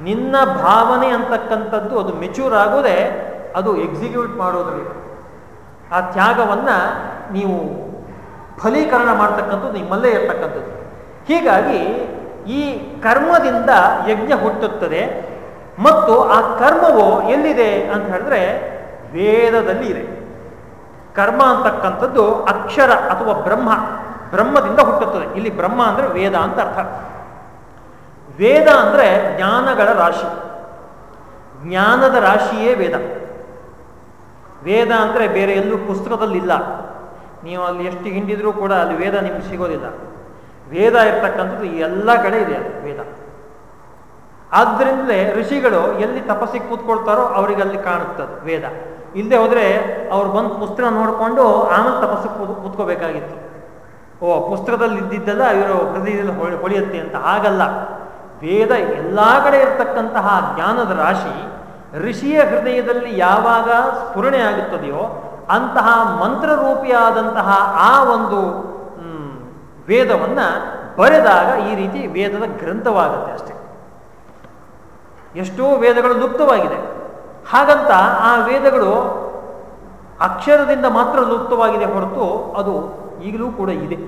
ನಿನ್ನ ಭಾವನೆ ಅಂತಕ್ಕಂಥದ್ದು ಅದು ಮೆಚೂರ್ ಆಗೋದೇ ಅದು ಎಕ್ಸಿಕ್ಯೂಟ್ ಮಾಡೋದ್ರಲ್ಲಿ. ಆ ತ್ಯಾಗವನ್ನು ನೀವು ಫಲೀಕರಣ ಮಾಡ್ತಕ್ಕಂಥದ್ದು ನಿಮ್ಮಲ್ಲೇ ಇರ್ತಕ್ಕಂಥದ್ದು ಹೀಗಾಗಿ ಈ ಕರ್ಮದಿಂದ ಯಜ್ಞ ಹುಟ್ಟುತ್ತದೆ. ಮತ್ತು ಆ ಕರ್ಮವು ಎಲ್ಲಿದೆ ಅಂತ ಹೇಳಿದ್ರೆ ವೇದದಲ್ಲಿ ಇದೆ. ಕರ್ಮ ಅಂತಕ್ಕಂಥದ್ದು ಅಕ್ಷರ ಅಥವಾ ಬ್ರಹ್ಮ, ಬ್ರಹ್ಮದಿಂದ ಹುಟ್ಟುತ್ತದೆ. ಇಲ್ಲಿ ಬ್ರಹ್ಮ ಅಂದ್ರೆ ವೇದ ಅಂತ ಅರ್ಥ. ವೇದ ಅಂದ್ರೆ ಜ್ಞಾನಗಳ ರಾಶಿ. ಜ್ಞಾನದ ರಾಶಿಯೇ ವೇದ. ವೇದ ಅಂದ್ರೆ ಬೇರೆ ಎಲ್ಲೂ ಪುಸ್ತಕದಲ್ಲಿಲ್ಲ. ನೀವು ಅಲ್ಲಿ ಎಷ್ಟು ಹಿಂಡಿದ್ರೂ ಕೂಡ ಅಲ್ಲಿ ವೇದ ನಿಮ್ಗೆ ಸಿಗೋದಿಲ್ಲ. ವೇದ ಇರ್ತಕ್ಕಂಥದ್ದು ಎಲ್ಲ ಕಡೆ ಇದೆ. ಆದ್ದರಿಂದಲೇ ಋಷಿಗಳು ಎಲ್ಲಿ ತಪಸ್ಸಿಗೆ ಕೂತ್ಕೊಳ್ತಾರೋ ಅವರಿಗೆ ಅಲ್ಲಿ ಕಾಣುತ್ತದೆ ವೇದ. ಇಲ್ಲದೆ ಹೋದರೆ ಅವ್ರು ಬಂದು ಪುಸ್ತಕ ನೋಡಿಕೊಂಡು ಆಮೇಲೆ ತಪಸ್ಸಿಗೆ ಕೂತ್, ಕೂತ್ಕೋಬೇಕಾಗಿತ್ತು. ಓ, ಪುಸ್ತಕದಲ್ಲಿ ಇದ್ದಿದ್ದೆಲ್ಲ ಇವರು ಹೃದಯದಲ್ಲಿ ಹೊಳೆಯುತ್ತೆ ಅಂತ ಹಾಗಲ್ಲ. ವೇದ ಎಲ್ಲ ಕಡೆ ಇರತಕ್ಕಂತಹ ಜ್ಞಾನದ ರಾಶಿ ಋಷಿಯ ಹೃದಯದಲ್ಲಿ ಯಾವಾಗ ಸ್ಫುರಣೆ ಆಗುತ್ತದೆಯೋ ಅಂತಹ ಮಂತ್ರರೂಪಿಯಾದಂತಹ ಆ ಒಂದು ವೇದವನ್ನು ಬರೆದಾಗ ಈ ರೀತಿ ವೇದದ ಗ್ರಂಥವಾಗುತ್ತೆ ಅಷ್ಟೇ. ಎಷ್ಟೋ ವೇದಗಳು ಲುಪ್ತವಾಗಿದೆ. ಹಾಗಂತ ಆ ವೇದಗಳು ಅಕ್ಷರದಿಂದ ಮಾತ್ರ ಲುಪ್ತವಾಗಿದೆ ಹೊರತು ಅದು ಈಗಲೂ ಕೂಡ ಇದೆ.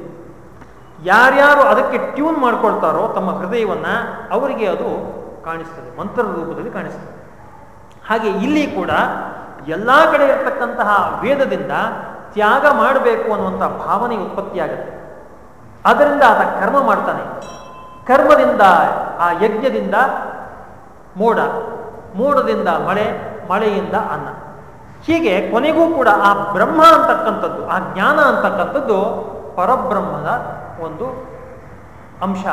ಯಾರ್ಯಾರು ಅದಕ್ಕೆ ಟ್ಯೂನ್ ಮಾಡ್ಕೊಳ್ತಾರೋ ತಮ್ಮ ಹೃದಯವನ್ನು ಅವರಿಗೆ ಅದು ಕಾಣಿಸ್ತದೆ, ಮಂತ್ರದ ರೂಪದಲ್ಲಿ ಕಾಣಿಸ್ತದೆ. ಹಾಗೆ ಇಲ್ಲಿ ಕೂಡ ಎಲ್ಲ ಕಡೆ ಇರತಕ್ಕಂತಹ ವೇದದಿಂದ ತ್ಯಾಗ ಮಾಡಬೇಕು ಅನ್ನುವಂಥ ಭಾವನೆ ಉತ್ಪತ್ತಿಯಾಗುತ್ತೆ. ಅದರಿಂದ ಆತ ಕರ್ಮ ಮಾಡ್ತಾನೆ. ಕರ್ಮದಿಂದ, ಆ ಯಜ್ಞದಿಂದ ಮೋಡ, ಮೋಡದಿಂದ ಮಳೆ, ಮಳೆಯಿಂದ ಅನ್ನ. ಹೀಗೆ ಕೊನೆಗೂ ಕೂಡ ಆ ಬ್ರಹ್ಮ ಅಂತಕ್ಕಂಥದ್ದು, ಆ ಜ್ಞಾನ ಅಂತಕ್ಕಂಥದ್ದು ಪರಬ್ರಹ್ಮದ ಒಂದು ಅಂಶ.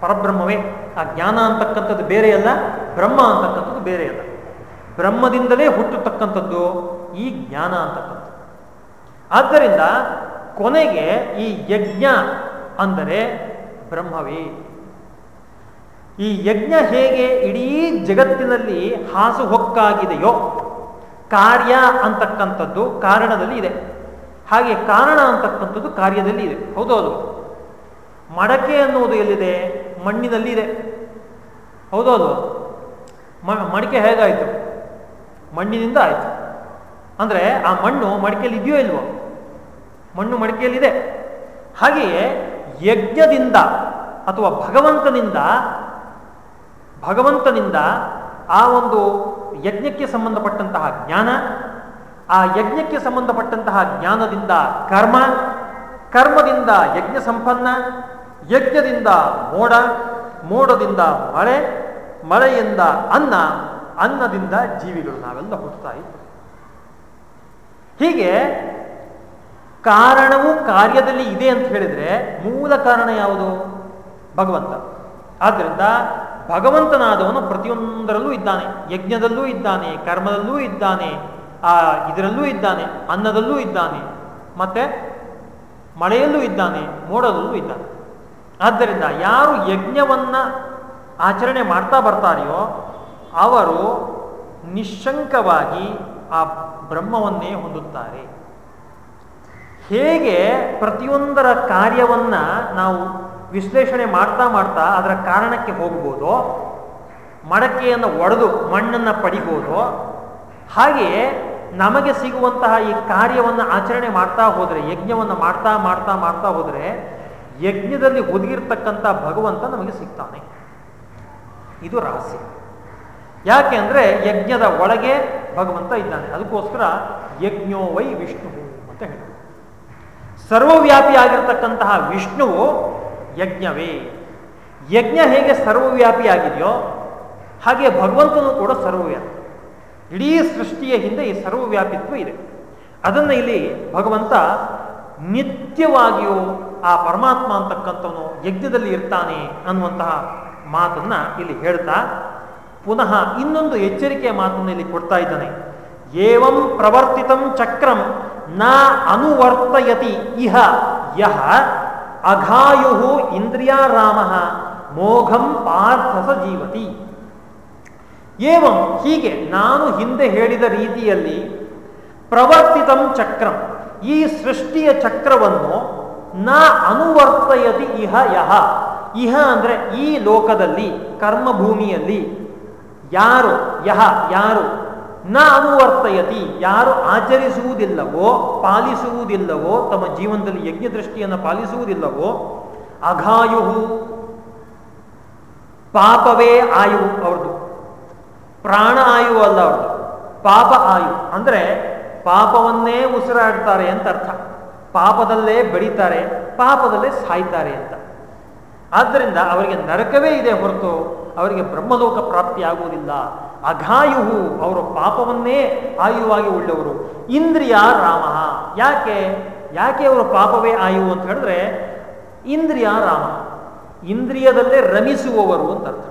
ಪರಬ್ರಹ್ಮವೇ, ಆ ಜ್ಞಾನ ಅಂತಕ್ಕಂಥದ್ದು ಬೇರೆಯಲ್ಲ ಬ್ರಹ್ಮ ಅಂತಕ್ಕಂಥದ್ದು ಬೇರೆಯಲ್ಲ ಬ್ರಹ್ಮದಿಂದಲೇ ಹುಟ್ಟತಕ್ಕಂಥದ್ದು ಈ ಜ್ಞಾನ ಅಂತಕ್ಕಂಥದ್ದು. ಆದ್ದರಿಂದ ಕೊನೆಗೆ ಈ ಯಜ್ಞ ಅಂದರೆ ಬ್ರಹ್ಮವೇ. ಈ ಯಜ್ಞ ಹೇಗೆ ಇಡೀ ಜಗತ್ತಿನಲ್ಲಿ ಹಾಸು ಹೊಕ್ಕಾಗಿದೆಯೋ ಕಾರ್ಯ ಅಂತಕ್ಕಂಥದ್ದು ಕಾರಣದಲ್ಲಿ ಇದೆ. ಹಾಗೆ ಕಾರಣ ಅಂತಕ್ಕಂಥದ್ದು ಕಾರ್ಯದಲ್ಲಿ ಇದೆ. ಹೌದು ಹೌದು. ಮಡಕೆ ಅನ್ನುವುದು ಎಲ್ಲಿದೆ? ಮಣ್ಣಿನಲ್ಲಿ ಇದೆ. ಹೌದು ಅದು ಮಡಿಕೆ ಹೇಗಾಯಿತು? ಮಣ್ಣಿನಿಂದ ಆಯಿತು. ಅಂದರೆ ಆ ಮಣ್ಣು ಮಡಿಕೆಯಲ್ಲಿ ಇದೆಯೋ ಇಲ್ವೋ? ಮಣ್ಣು ಮಡಿಕೆಯಲ್ಲಿದೆ. ಹಾಗೆಯೇ ಯಜ್ಞದಿಂದ ಅಥವಾ ಭಗವಂತನಿಂದ ಭಗವಂತನಿಂದ ಆ ಒಂದು ಯಜ್ಞಕ್ಕೆ ಸಂಬಂಧಪಟ್ಟಂತಹ ಜ್ಞಾನ, ಆ ಯಜ್ಞಕ್ಕೆ ಸಂಬಂಧಪಟ್ಟಂತಹ ಜ್ಞಾನದಿಂದ ಕರ್ಮ, ಕರ್ಮದಿಂದ ಯಜ್ಞ ಸಂಪನ್ನ, ಯಜ್ಞದಿಂದ ಮೋಡ, ಮೋಡದಿಂದ ಮಳೆ, ಮಳೆಯಿಂದ ಅನ್ನ, ಅನ್ನದಿಂದ ಜೀವಿಗಳು ನಾವೆಲ್ಲ ಹುಟ್ಟುತ್ತಾ ಇದ್ದೀವಿ ಹೀಗೆ ಕಾರಣವು ಕಾರ್ಯದಲ್ಲಿ ಇದೆ ಅಂತ ಹೇಳಿದ್ರೆ ಮೂಲ ಕಾರಣ ಯಾವುದು? ಭಗವಂತ. ಆದ್ದರಿಂದ ಭಗವಂತನಾದವನು ಪ್ರತಿಯೊಂದರಲ್ಲೂ ಇದ್ದಾನೆ, ಯಜ್ಞದಲ್ಲೂ ಇದ್ದಾನೆ, ಕರ್ಮದಲ್ಲೂ ಇದ್ದಾನೆ, ಆ, ಇದರಲ್ಲೂ ಇದ್ದಾನೆ, ಅನ್ನದಲ್ಲೂ ಇದ್ದಾನೆ, ಮತ್ತೆ ಮಳೆಯಲ್ಲೂ ಇದ್ದಾನೆ, ಮೋಡದಲ್ಲೂ ಇದ್ದಾನೆ. ಆದ್ದರಿಂದ ಯಾರು ಯಜ್ಞವನ್ನ ಆಚರಣೆ ಮಾಡ್ತಾ ಬರ್ತಾರೆಯೋ ಅವರು ನಿಶಂಕವಾಗಿ ಆ ಬ್ರಹ್ಮವನ್ನೇ ಹೊಂದುತ್ತಾರೆ. ಹೇಗೆ ಪ್ರತಿಯೊಂದರ ಕಾರ್ಯವನ್ನ ನಾವು ವಿಶ್ಲೇಷಣೆ ಮಾಡ್ತಾ ಮಾಡ್ತಾ ಅದರ ಕಾರಣಕ್ಕೆ ಹೋಗ್ಬೋದು, ಮಡಕೆಯನ್ನು ಒಡೆದು ಮಣ್ಣನ್ನು ಪಡಿಬೋದು, ಹಾಗೆಯೇ ನಮಗೆ ಸಿಗುವಂತಹ ಈ ಕಾರ್ಯವನ್ನು ಆಚರಣೆ ಮಾಡ್ತಾ ಹೋದರೆ, ಯಜ್ಞವನ್ನು ಮಾಡ್ತಾ ಮಾಡ್ತಾ ಮಾಡ್ತಾ ಹೋದರೆ, ಯಜ್ಞದಲ್ಲಿ ಒದಗಿರ್ತಕ್ಕಂಥ ಭಗವಂತ ನಮಗೆ ಸಿಗ್ತಾನೆ. ಇದು ರಹಸ್ಯ. ಯಾಕೆ ಅಂದರೆ ಯಜ್ಞದ ಒಳಗೆ ಭಗವಂತ ಇದ್ದಾನೆ. ಅದಕ್ಕೋಸ್ಕರ ಯಜ್ಞೋ ವೈ ವಿಷ್ಣು ಅಂತ ಹೇಳಿ ಸರ್ವವ್ಯಾಪಿ ಆಗಿರ್ತಕ್ಕಂತಹ ವಿಷ್ಣುವು ಯಜ್ಞವೇ. ಯಜ್ಞ ಹೇಗೆ ಸರ್ವವ್ಯಾಪಿ ಆಗಿದೆಯೋ ಹಾಗೆ ಭಗವಂತನು ಕೂಡ ಸರ್ವವ್ಯಾಪಿ. ಇಡೀ ಸೃಷ್ಟಿಯ ಹಿಂದೆ ಈ ಸರ್ವವ್ಯಾಪಿತ್ವ ಇದೆ. ಅದನ್ನು ಇಲ್ಲಿ ಭಗವಂತ ನಿತ್ಯವಾಗಿಯೂ ಆ ಪರಮಾತ್ಮ ಅಂತಕ್ಕಂಥವನು ಯಜ್ಞದಲ್ಲಿ ಇರ್ತಾನೆ ಅನ್ನುವಂತಹ ಮಾತನ್ನ ಇಲ್ಲಿ ಹೇಳ್ತಾ ಪುನಃ ಇನ್ನೊಂದು ಎಚ್ಚರಿಕೆಯ ಮಾತನ್ನು ಇಲ್ಲಿ ಕೊಡ್ತಾ ಇದ್ದಾನೆ. ಏವಂ ಪ್ರವರ್ತಿತಂ ಚಕ್ರಂ ನ ಅನುವರ್ತಯತಿ ಇಹ ಯಹ ಅಘಾಯು ಇಂದ್ರಿಯಾರಾಮ ಮೋಘಂ ಪಾರ್ಥಸ ಜೀವತಿ. ಏವಂ, ಹೀಗೆ ನಾನು ಹಿಂದೆ ಹೇಳಿದ ರೀತಿಯಲ್ಲಿ ಪ್ರವರ್ತಿತಂ ಚಕ್ರಂ, ಈ ಸೃಷ್ಟಿಯ ಚಕ್ರವನ್ನು ನಾ ಅನುವರ್ತಯತಿ ಇಹ ಯಹ. ಇಹ ಅಂದರೆ ಈ ಲೋಕದಲ್ಲಿ, ಕರ್ಮಭೂಮಿಯಲ್ಲಿ. ಯಾರು, ಯಹ, ಯಾರು? ನ ಅನುವರ್ತಯತಿ ಯಾರು ಆಚರಿಸುವುದಿಲ್ಲವೋ, ಪಾಲಿಸುವುದಿಲ್ಲವೋ, ತಮ್ಮ ಜೀವನದಲ್ಲಿ ಯಜ್ಞ ದೃಷ್ಟಿಯನ್ನು ಪಾಲಿಸುವುದಿಲ್ಲವೋ ಅಘಾಯು ಪಾಪವೇ ಆಯು ಅವ್ರದ್ದು. ಪ್ರಾಣ ಆಯು ಅಲ್ಲ ಅವ್ರದ್ದು. ಪಾಪ ಆಯು ಅಂದ್ರೆ ಪಾಪವನ್ನೇ ಉಸಿರಾಡ್ತಾರೆ ಅಂತ ಅರ್ಥ. ಪಾಪದಲ್ಲೇ ಬೆಳೀತಾರೆ, ಪಾಪದಲ್ಲೇ ಸಾಯ್ತಾರೆ ಅಂತ. ಆದ್ದರಿಂದ ಅವರಿಗೆ ನರಕವೇ ಇದೆ ಹೊರತು ಅವರಿಗೆ ಬ್ರಹ್ಮಲೋಕ ಪ್ರಾಪ್ತಿಯಾಗುವುದಿಲ್ಲ. ಅವರ ಅವರು ಪಾಪವನ್ನೇ ಆಯುವಾಗಿ ಉಳ್ಳವರು. ಇಂದ್ರಿಯ ರಾಮ. ಯಾಕೆ? ಯಾಕೆ ಅವರ ಪಾಪವೇ ಆಯು ಅಂತ ಹೇಳಿದ್ರೆ, ಇಂದ್ರಿಯ ರಾಮ. ಇಂದ್ರಿಯದಲ್ಲೇ ರಮಿಸುವವರು ಅಂತ ಅರ್ಥ.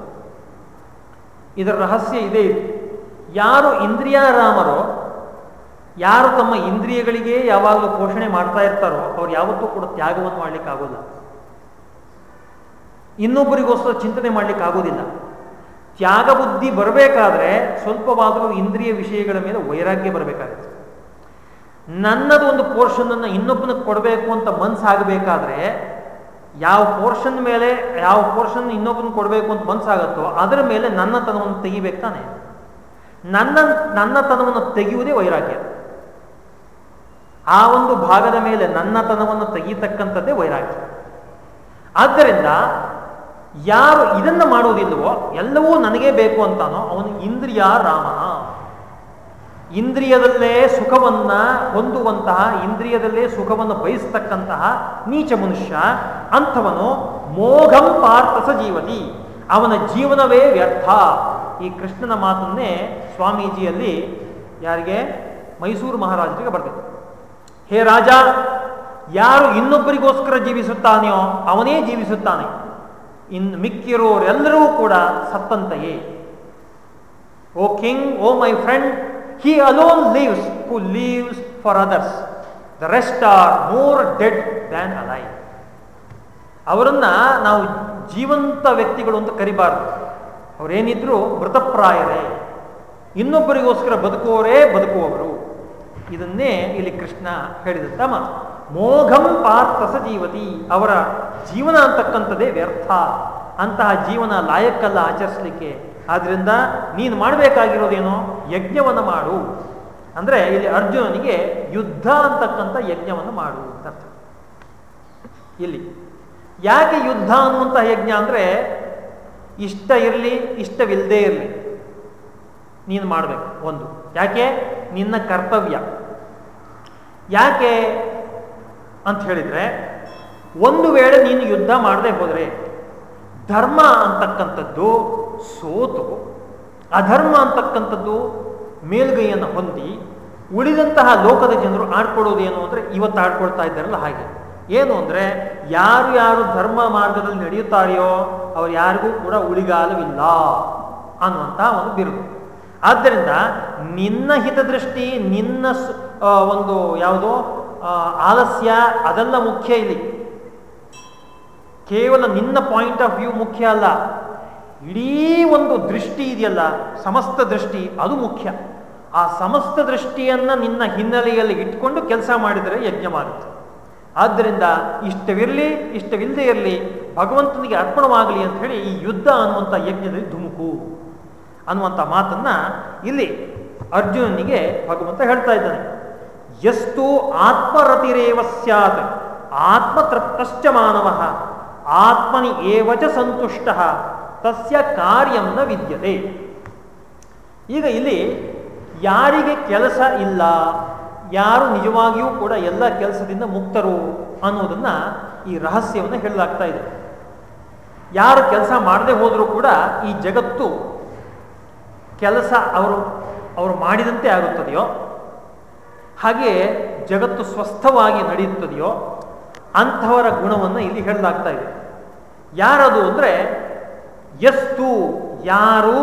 ಇದರ ರಹಸ್ಯ ಇದೆ ಇದು ಯಾರು ಇಂದ್ರಿಯ ರಾಮರೋ, ಯಾರು ತಮ್ಮ ಇಂದ್ರಿಯಗಳಿಗೆ ಯಾವಾಗಲೂ ಪೋಷಣೆ ಮಾಡ್ತಾ ಇರ್ತಾರೋ, ಅವ್ರು ಯಾವತ್ತೂ ಕೂಡ ತ್ಯಾಗವನ್ನು ಮಾಡ್ಲಿಕ್ಕೆ ಆಗೋಲ್ಲ ಇನ್ನೊಬ್ಬರಿಗೋಸ್ಕರ ಚಿಂತನೆ ಮಾಡಲಿಕ್ಕೆ ಆಗೋದಿಲ್ಲ. ತ್ಯಾಗ ಬುದ್ಧಿ ಬರಬೇಕಾದ್ರೆ ಸ್ವಲ್ಪವಾದರೂ ಇಂದ್ರಿಯ ವಿಷಯಗಳ ಮೇಲೆ ವೈರಾಗ್ಯ ಬರಬೇಕಾಗುತ್ತೆ. ನನ್ನದು ಒಂದು ಪೋರ್ಷನ್ ಅನ್ನು ಇನ್ನೊಬ್ಬನಿಗೆ ಕೊಡಬೇಕು ಅಂತ ಮನ್ಸಾಗಬೇಕಾದ್ರೆ ಯಾವ ಪೋರ್ಷನ್ ಮೇಲೆ, ಯಾವ ಪೋರ್ಷನ್ ಇನ್ನೊಬ್ಬನ ಕೊಡಬೇಕು ಅಂತ ಮನ್ಸಾಗತ್ತೋ ಅದರ ಮೇಲೆ ನನ್ನ ತನವನ್ನು ತೆಗಿಬೇಕು ತಾನೆ. ನನ್ನ ನನ್ನ ತನವನ್ನು ತೆಗೆಯುವುದೇ ವೈರಾಗ್ಯ. ಆ ಒಂದು ಭಾಗದ ಮೇಲೆ ನನ್ನ ತನವನ್ನು ತೆಗೀತಕ್ಕಂಥದ್ದೇ ವೈರಾಗ್ಯ. ಆದ್ದರಿಂದ ಯಾರು ಇದನ್ನು ಮಾಡುವುದಿಲ್ಲವೋ ಎಲ್ಲವೂ ನನಗೇ ಬೇಕು ಅಂತಾನೋ ಅವನು ಇಂದ್ರಿಯ ರಾಮ. ಇಂದ್ರಿಯದಲ್ಲೇ ಸುಖವನ್ನ ಹೊಂದುವಂತಹ, ಇಂದ್ರಿಯದಲ್ಲೇ ಸುಖವನ್ನು ಬಯಸ್ತಕ್ಕಂತಹ ನೀಚ ಮನುಷ್ಯ, ಅಂಥವನು ಮೋಘಂ ಪಾರ್ಥಸ ಜೀವತಿ. ಅವನ ಜೀವನವೇ ವ್ಯರ್ಥ. ಈ ಕೃಷ್ಣನ ಮಾತನ್ನೇ ಸ್ವಾಮೀಜಿಯಲ್ಲಿ ಯಾರಿಗೆ? ಮೈಸೂರು ಮಹಾರಾಜರಿಗೆ ಬರ್ತದೆ ಹೇ ರಾಜ, ಯಾರು ಇನ್ನೊಬ್ಬರಿಗೋಸ್ಕರ ಜೀವಿಸುತ್ತಾನೆಯೋ ಅವನೇ ಜೀವಿಸುತ್ತಾನೆ. ಇನ್ ಮಿಕ್ಕಿರೋರೆಲ್ಲರೂ ಕೂಡ ಸತ್ತಂತೆಯೇ. O king, O my friend, he alone lives, who lives for others. The rest are more dead than alive ಅವರನ್ನ ನಾವು ಜೀವಂತ ವ್ಯಕ್ತಿಗಳು ಅಂತ ಕರಿಬಾರ್ದು. ಅವರೇನಿದ್ರು ಮೃತಪ್ರಾಯರೇ. ಇನ್ನೊಬ್ಬರಿಗೋಸ್ಕರ ಬದುಕುವವರೇ ಬದುಕುವವರು. ಇದನ್ನೇ ಇಲ್ಲಿ ಕೃಷ್ಣ ಹೇಳಿದ ತಮ್ಮ ಮೋಘಂ ಪಾರ್ಥಸ ಜೀವತಿ, ಅವರ ಜೀವನ ಅಂತಕ್ಕಂಥದ್ದೇ ವ್ಯರ್ಥ. ಅಂತಹ ಜೀವನ ಲಾಯಕ್ಕಲ್ಲ ಆಚರಿಸಲಿಕ್ಕೆ. ಆದ್ರಿಂದ ನೀನು ಮಾಡಬೇಕಾಗಿರೋದೇನು? ಯಜ್ಞವನ್ನು ಮಾಡು. ಅಂದ್ರೆ ಇಲ್ಲಿ ಅರ್ಜುನನಿಗೆ ಯುದ್ಧ ಅಂತಕ್ಕಂಥ ಯಜ್ಞವನ್ನು ಮಾಡು ಅಂತ ಅರ್ಥ. ಇಲ್ಲಿ. ಯಾಕೆ ಯುದ್ಧ ಅನ್ನುವಂತಹ ಯಜ್ಞ ಅಂದ್ರೆ ಇಷ್ಟ ಇರಲಿ ಇಷ್ಟವಿಲ್ಲದೆ ಇರಲಿ. ನೀನು ಮಾಡಬೇಕು. ಒಂದು. ಯಾಕೆ? ನಿನ್ನ ಕರ್ತವ್ಯ. ಯಾಕೆ ಅಂತ ಹೇಳಿದ್ರೆ, ಒಂದು ವೇಳೆ ನೀನು ಯುದ್ಧ ಮಾಡದೆ ಹೋದರೆ, ಧರ್ಮ ಅಂತಕ್ಕಂಥದ್ದು ಸೋತು, ಅಧರ್ಮ ಅಂತಕ್ಕಂಥದ್ದು ಮೇಲ್ಗೈಯನ್ನು ಹೊಂದಿ, ಉಳಿದಂತಹ ಲೋಕದ ಜನರು ಆಡ್ಕೊಳ್ಳೋದು ಏನು ಅಂದರೆ ಇವತ್ತು ಆಡ್ಕೊಳ್ತಾ ಇದ್ದಾರಲ್ಲ ಹಾಗೆ. ಏನು ಅಂದರೆ, ಯಾರು ಯಾರು ಧರ್ಮ ಮಾರ್ಗದಲ್ಲಿ ನಡೆಯುತ್ತಾರೆಯೋ ಅವ್ರು ಯಾರಿಗೂ ಕೂಡ ಉಳಿಗಾಲವಿಲ್ಲ ಅನ್ನುವಂತಹ ಒಂದು ಬಿರುದು. ಆದ್ದರಿಂದ ನಿನ್ನ ಹಿತದೃಷ್ಟಿ, ನಿನ್ನ ಒಂದು ಯಾವುದೋ ಆಲಸ್ಯ, ಅದೆಲ್ಲ ಮುಖ್ಯ ಇಲ್ಲಿ. ಕೇವಲ ನಿನ್ನ ಪಾಯಿಂಟ್ ಆಫ್ ವ್ಯೂ ಮುಖ್ಯ ಅಲ್ಲ. ಇಡೀ ಒಂದು ದೃಷ್ಟಿ ಇದೆಯಲ್ಲ, ಸಮಸ್ತ ದೃಷ್ಟಿ, ಅದು ಮುಖ್ಯ. ಆ ಸಮಸ್ತ ದೃಷ್ಟಿಯನ್ನ ನಿನ್ನ ಹಿನ್ನೆಲೆಯಲ್ಲಿ ಇಟ್ಕೊಂಡು ಕೆಲಸ ಮಾಡಿದರೆ ಯಜ್ಞ ಮಾಡುತ್ತೆ. ಆದ್ದರಿಂದ ಇಷ್ಟವಿರಲಿ ಇಷ್ಟವಿಲ್ಲದೆ ಇರಲಿ, ಭಗವಂತನಿಗೆ ಅರ್ಪಣವಾಗಲಿ ಅಂತ ಹೇಳಿ ಈ ಯುದ್ಧ ಅನ್ನುವಂಥ ಯಜ್ಞದಲ್ಲಿ ಧುಮುಕು ಅನ್ನುವಂಥ ಮಾತನ್ನ ಇಲ್ಲಿ ಅರ್ಜುನನಿಗೆ ಭಗವಂತ ಹೇಳ್ತಾ ಇದ್ದಾನೆ. ಎಷ್ಟು ಆತ್ಮರತಿರೇವ ಸ್ಯಾತ್. ಆತ್ಮತೃಪ್ತಶ್ಚ ಮಾನವ. ಆತ್ಮನಿ ಏವಚ ಸಂತುಷ್ಟ. ತಸ್ಯ ಕಾರ್ಯಂನ ವಿದ್ಯತೆ. ಈಗ ಇಲ್ಲಿ ಯಾರಿಗೆ ಕೆಲಸ ಇಲ್ಲ, ಯಾರು ನಿಜವಾಗಿಯೂ ಕೂಡ ಎಲ್ಲ ಕೆಲಸದಿಂದ ಮುಕ್ತರು ಅನ್ನೋದನ್ನು ಈ ರಹಸ್ಯವನ್ನು ಹೇಳಲಾಗ್ತಾ ಇದೆ. ಯಾರು ಕೆಲಸ ಮಾಡದೆ ಹೋದರೂ ಕೂಡ ಈ ಜಗತ್ತು ಕೆಲಸ ಅವರು ಅವರು ಮಾಡಿದಂತೆ ಆಗುತ್ತದೆಯೋ ಹಾಗೆ ಜಗತ್ತು ಸ್ವಸ್ಥವಾಗಿ ನಡೆಯುತ್ತದೆಯೋ ಅಂಥವರ ಗುಣವನ್ನು ಇಲ್ಲಿ ಹೇಳಲಾಗ್ತಾ ಇದೆ. ಯಾರದು ಅಂದರೆ ಎಷ್ಟು ಯಾರು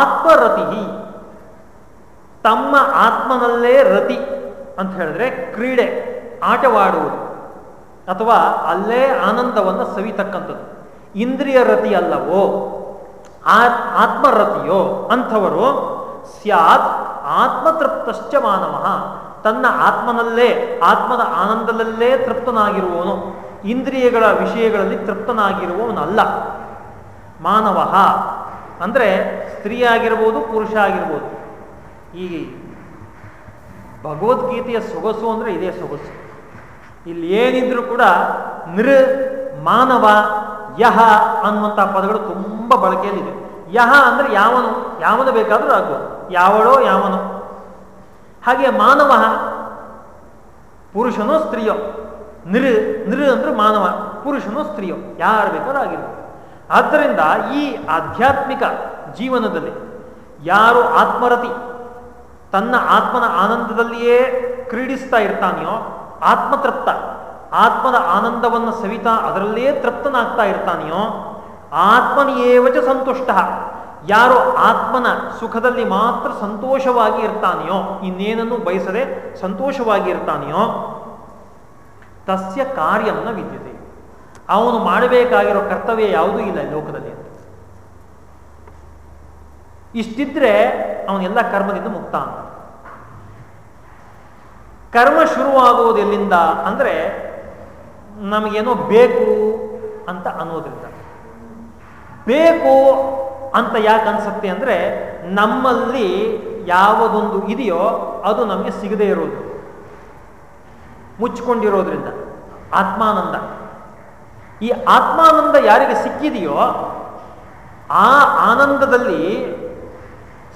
ಆತ್ಮರತಿ ತಮ್ಮ ಆತ್ಮನಲ್ಲೇ ರತಿ ಅಂತ ಹೇಳಿದ್ರೆ ಕ್ರೀಡೆ, ಆಟವಾಡುವುದು, ಅಥವಾ ಅಲ್ಲೇ ಆನಂದವನ್ನು ಸವಿತಕ್ಕಂಥದ್ದು. ಇಂದ್ರಿಯ ರತಿ ಅಲ್ಲವೋ ಆತ್ಮರತಿಯೋ ಅಂಥವರು ಸ್ಯಾತ್ ಆತ್ಮತೃಪ್ತಶ್ಚ ಮಾನವ ತನ್ನ ಆತ್ಮನಲ್ಲೇ, ಆತ್ಮದ ಆನಂದದಲ್ಲೇ ತೃಪ್ತನಾಗಿರುವವನು. ಇಂದ್ರಿಯಗಳ ವಿಷಯಗಳಲ್ಲಿ ತೃಪ್ತನಾಗಿರುವವನಲ್ಲ. ಮಾನವ. ಅಂದರೆ ಸ್ತ್ರೀ ಆಗಿರ್ಬೋದು ಪುರುಷ ಆಗಿರ್ಬೋದು ಈ ಭಗವದ್ಗೀತೆಯ ಸೊಗಸು ಅಂದರೆ ಇದೇ ಸೊಗಸು. ಇಲ್ಲಿ ಏನಿದ್ರೂ ಕೂಡ ನೃ ಮಾನವ ಯಹ ಅನ್ನುವಂಥ ಪದಗಳು ತುಂಬ ಬಳಕೆಯಲ್ಲಿದೆ. ಯಹ ಅಂದರೆ ಯಾವನು ಯಾವನು ಬೇಕಾದರೂ ಆಗ್ಬೋದು. ಯಾವಳೋ ಯಾವನು. ಹಾಗೆ ಮಾನವ, ಪುರುಷನೋ ಸ್ತ್ರೀಯೋ. ನಿರು ನಿರು ಅಂದ್ರೆ ಮಾನವ, ಪುರುಷನೋ ಸ್ತ್ರೀಯೋ. ಯಾರು ಬೇಕೋ ಆಗಿರ್ಬೋದು. ಆದ್ದರಿಂದ ಈ ಆಧ್ಯಾತ್ಮಿಕ ಜೀವನದಲ್ಲಿ ಯಾರು ಆತ್ಮರತಿ, ತನ್ನ ಆತ್ಮನ ಆನಂದದಲ್ಲಿಯೇ ಕ್ರೀಡಿಸ್ತಾ ಇರ್ತಾನೆಯೋ, ಆತ್ಮತೃಪ್ತ, ಆತ್ಮದ ಆನಂದವನ್ನು ಸವಿತಾ ಅದರಲ್ಲೇ ತೃಪ್ತನಾಗ್ತಾ ಇರ್ತಾನೆಯೋ, ಆತ್ಮನಿಯೇವಚ ಸಂತುಷ್ಟ. ಯಾರು ಆತ್ಮನ ಸುಖದಲ್ಲಿ ಮಾತ್ರ ಸಂತೋಷವಾಗಿ ಇರ್ತಾನೆಯೋ, ಇನ್ನೇನನ್ನು ಬಯಸದೆ ಸಂತೋಷವಾಗಿ ಇರ್ತಾನೆಯೋ, ತಸ್ಯ ಕಾರ್ಯಂನ ವಿದ್ಯತೆ. ಅವನು ಮಾಡಬೇಕಾಗಿರೋ ಕರ್ತವ್ಯ ಯಾವುದೂ ಇಲ್ಲ ಲೋಕದಲ್ಲಿ ಅಂತ. ಇಷ್ಟಿದ್ರೆ ಅವನೆಲ್ಲ ಕರ್ಮದಿಂದ ಮುಕ್ತ ಅಂತ. ಕರ್ಮ ಶುರುವಾಗುವುದು ಎಲ್ಲಿಂದ ಅಂದರೆ ನಮಗೇನೋ ಬೇಕು ಅಂತ ಅನ್ನೋದ್ರಿಂದ. ಬೇಕು ಅಂತ ಯಾಕೆ ಅನ್ಸುತ್ತೆ ಅಂದರೆ ನಮ್ಮಲ್ಲಿ ಯಾವುದೊಂದು ಇದೆಯೋ ಅದು ನಮಗೆ ಸಿಗದೇ ಇರೋದು. ಮುಚ್ಚಿಕೊಂಡಿರೋದ್ರಿಂದ ಆತ್ಮಾನಂದ. ಈ ಆತ್ಮಾನಂದ ಯಾರಿಗೆ ಸಿಕ್ಕಿದೆಯೋ ಆ ಆನಂದದಲ್ಲಿ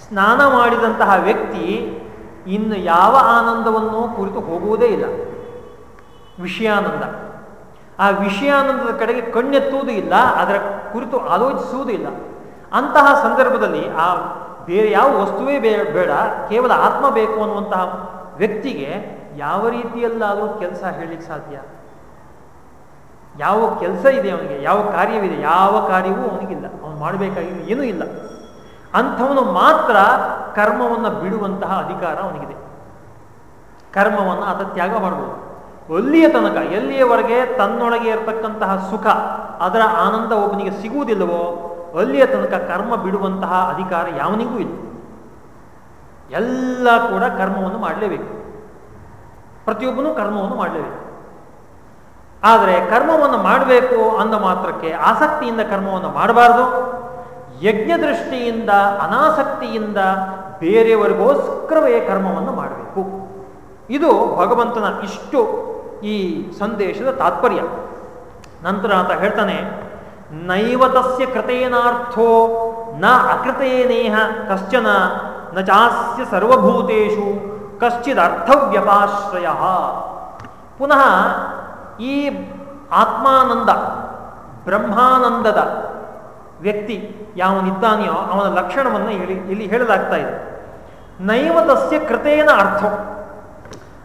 ಸ್ನಾನ ಮಾಡಿದಂತಹ ವ್ಯಕ್ತಿ ಇನ್ನು ಯಾವ ಆನಂದವನ್ನು ಕುರಿತು ಹೋಗುವುದೇ ಇಲ್ಲ. ವಿಷಯಾನಂದ. ಆ ವಿಷಯಾನಂದದ ಕಡೆಗೆ ಕಣ್ಣೆತ್ತುವುದೂ ಇಲ್ಲ, ಅದರ ಕುರಿತು ಆಲೋಚಿಸುವುದೂ ಇಲ್ಲ. ಅಂತಹ ಸಂದರ್ಭದಲ್ಲಿ ಆ ಬೇರೆ ಯಾವ ವಸ್ತುವೇ ಬೇಡ, ಕೇವಲ ಆತ್ಮ ಬೇಕು ಅನ್ನುವಂತಹ ವ್ಯಕ್ತಿಗೆ ಯಾವ ರೀತಿಯಲ್ಲಾದರೂ ಕೆಲಸ ಹೇಳಲಿಕ್ಕೆ ಸಾಧ್ಯ? ಯಾವ ಕೆಲಸ ಇದೆ ಅವನಿಗೆ? ಯಾವ ಕಾರ್ಯವಿದೆ? ಯಾವ ಕಾರ್ಯವೂ ಅವನಿಗಿಲ್ಲ. ಅವನು ಮಾಡಬೇಕಾಗಿ ಏನೂ ಇಲ್ಲ. ಅಂಥವನು ಮಾತ್ರ ಕರ್ಮವನ್ನು ಬಿಡುವಂತಹ ಅಧಿಕಾರ ಅವನಿಗಿದೆ. ಕರ್ಮವನ್ನು ಆತ ತ್ಯಾಗ ಮಾಡಬಹುದು. ಅಲ್ಲಿಯ ತನಕ, ಎಲ್ಲಿಯವರೆಗೆ ತನ್ನೊಳಗೆ ಇರತಕ್ಕಂತಹ ಸುಖ, ಅದರ ಆನಂದ ಒಬ್ಬನಿಗೆ ಸಿಗುವುದಿಲ್ಲವೋ ಅಲ್ಲಿಯ ತನಕ ಕರ್ಮ ಬಿಡುವಂತಹ ಅಧಿಕಾರ ಯಾವನಿಗೂ ಇಲ್ಲ. ಎಲ್ಲ ಕೂಡ ಕರ್ಮವನ್ನು ಮಾಡಲೇಬೇಕು. ಪ್ರತಿಯೊಬ್ಬನೂ ಕರ್ಮವನ್ನು ಮಾಡಲೇಬೇಕು. ಆದರೆ ಕರ್ಮವನ್ನು ಮಾಡಬೇಕು ಅಂದ ಮಾತ್ರಕ್ಕೆ ಆಸಕ್ತಿಯಿಂದ ಕರ್ಮವನ್ನು ಮಾಡಬಾರ್ದು. ಯಜ್ಞ ದೃಷ್ಟಿಯಿಂದ ಅನಾಸಕ್ತಿಯಿಂದ ಬೇರೆಯವರಿಗೋಸ್ಕರವೇ ಕರ್ಮವನ್ನು ಮಾಡಬೇಕು. ಇದು ಭಗವಂತನ ಇಷ್ಟು ಈ ಸಂದೇಶದ ತಾತ್ಪರ್ಯ. ನಂತರ ಅಂತ ಹೇಳ್ತಾನೆ ನೈವತಸ್ಯ ಕೃತೇನಾರ್ಥೋ, ನ ಅಕೃತೇನೇಹ ಕಶ್ಚನ, ನ ಚಾಸ್ಯ ಸರ್ವಭೂತೇಶು ಕಶ್ಚಿದರ್ಥವ್ಯಪಾಶ್ರಯ ಪುನಃ ಈ ಆತ್ಮಾನಂದ, ಬ್ರಹ್ಮಾನಂದದ ವ್ಯಕ್ತಿ ಯಾವನಿದ್ದಾನೆಯೋ ಅವನ ಲಕ್ಷಣವನ್ನು ಹೇಳಿ, ಇಲ್ಲಿ ಹೇಳಲಾಗ್ತಾ ಇದೆ. ನೈವತಸ್ಯ ಕೃತೇನ ಅರ್ಥ.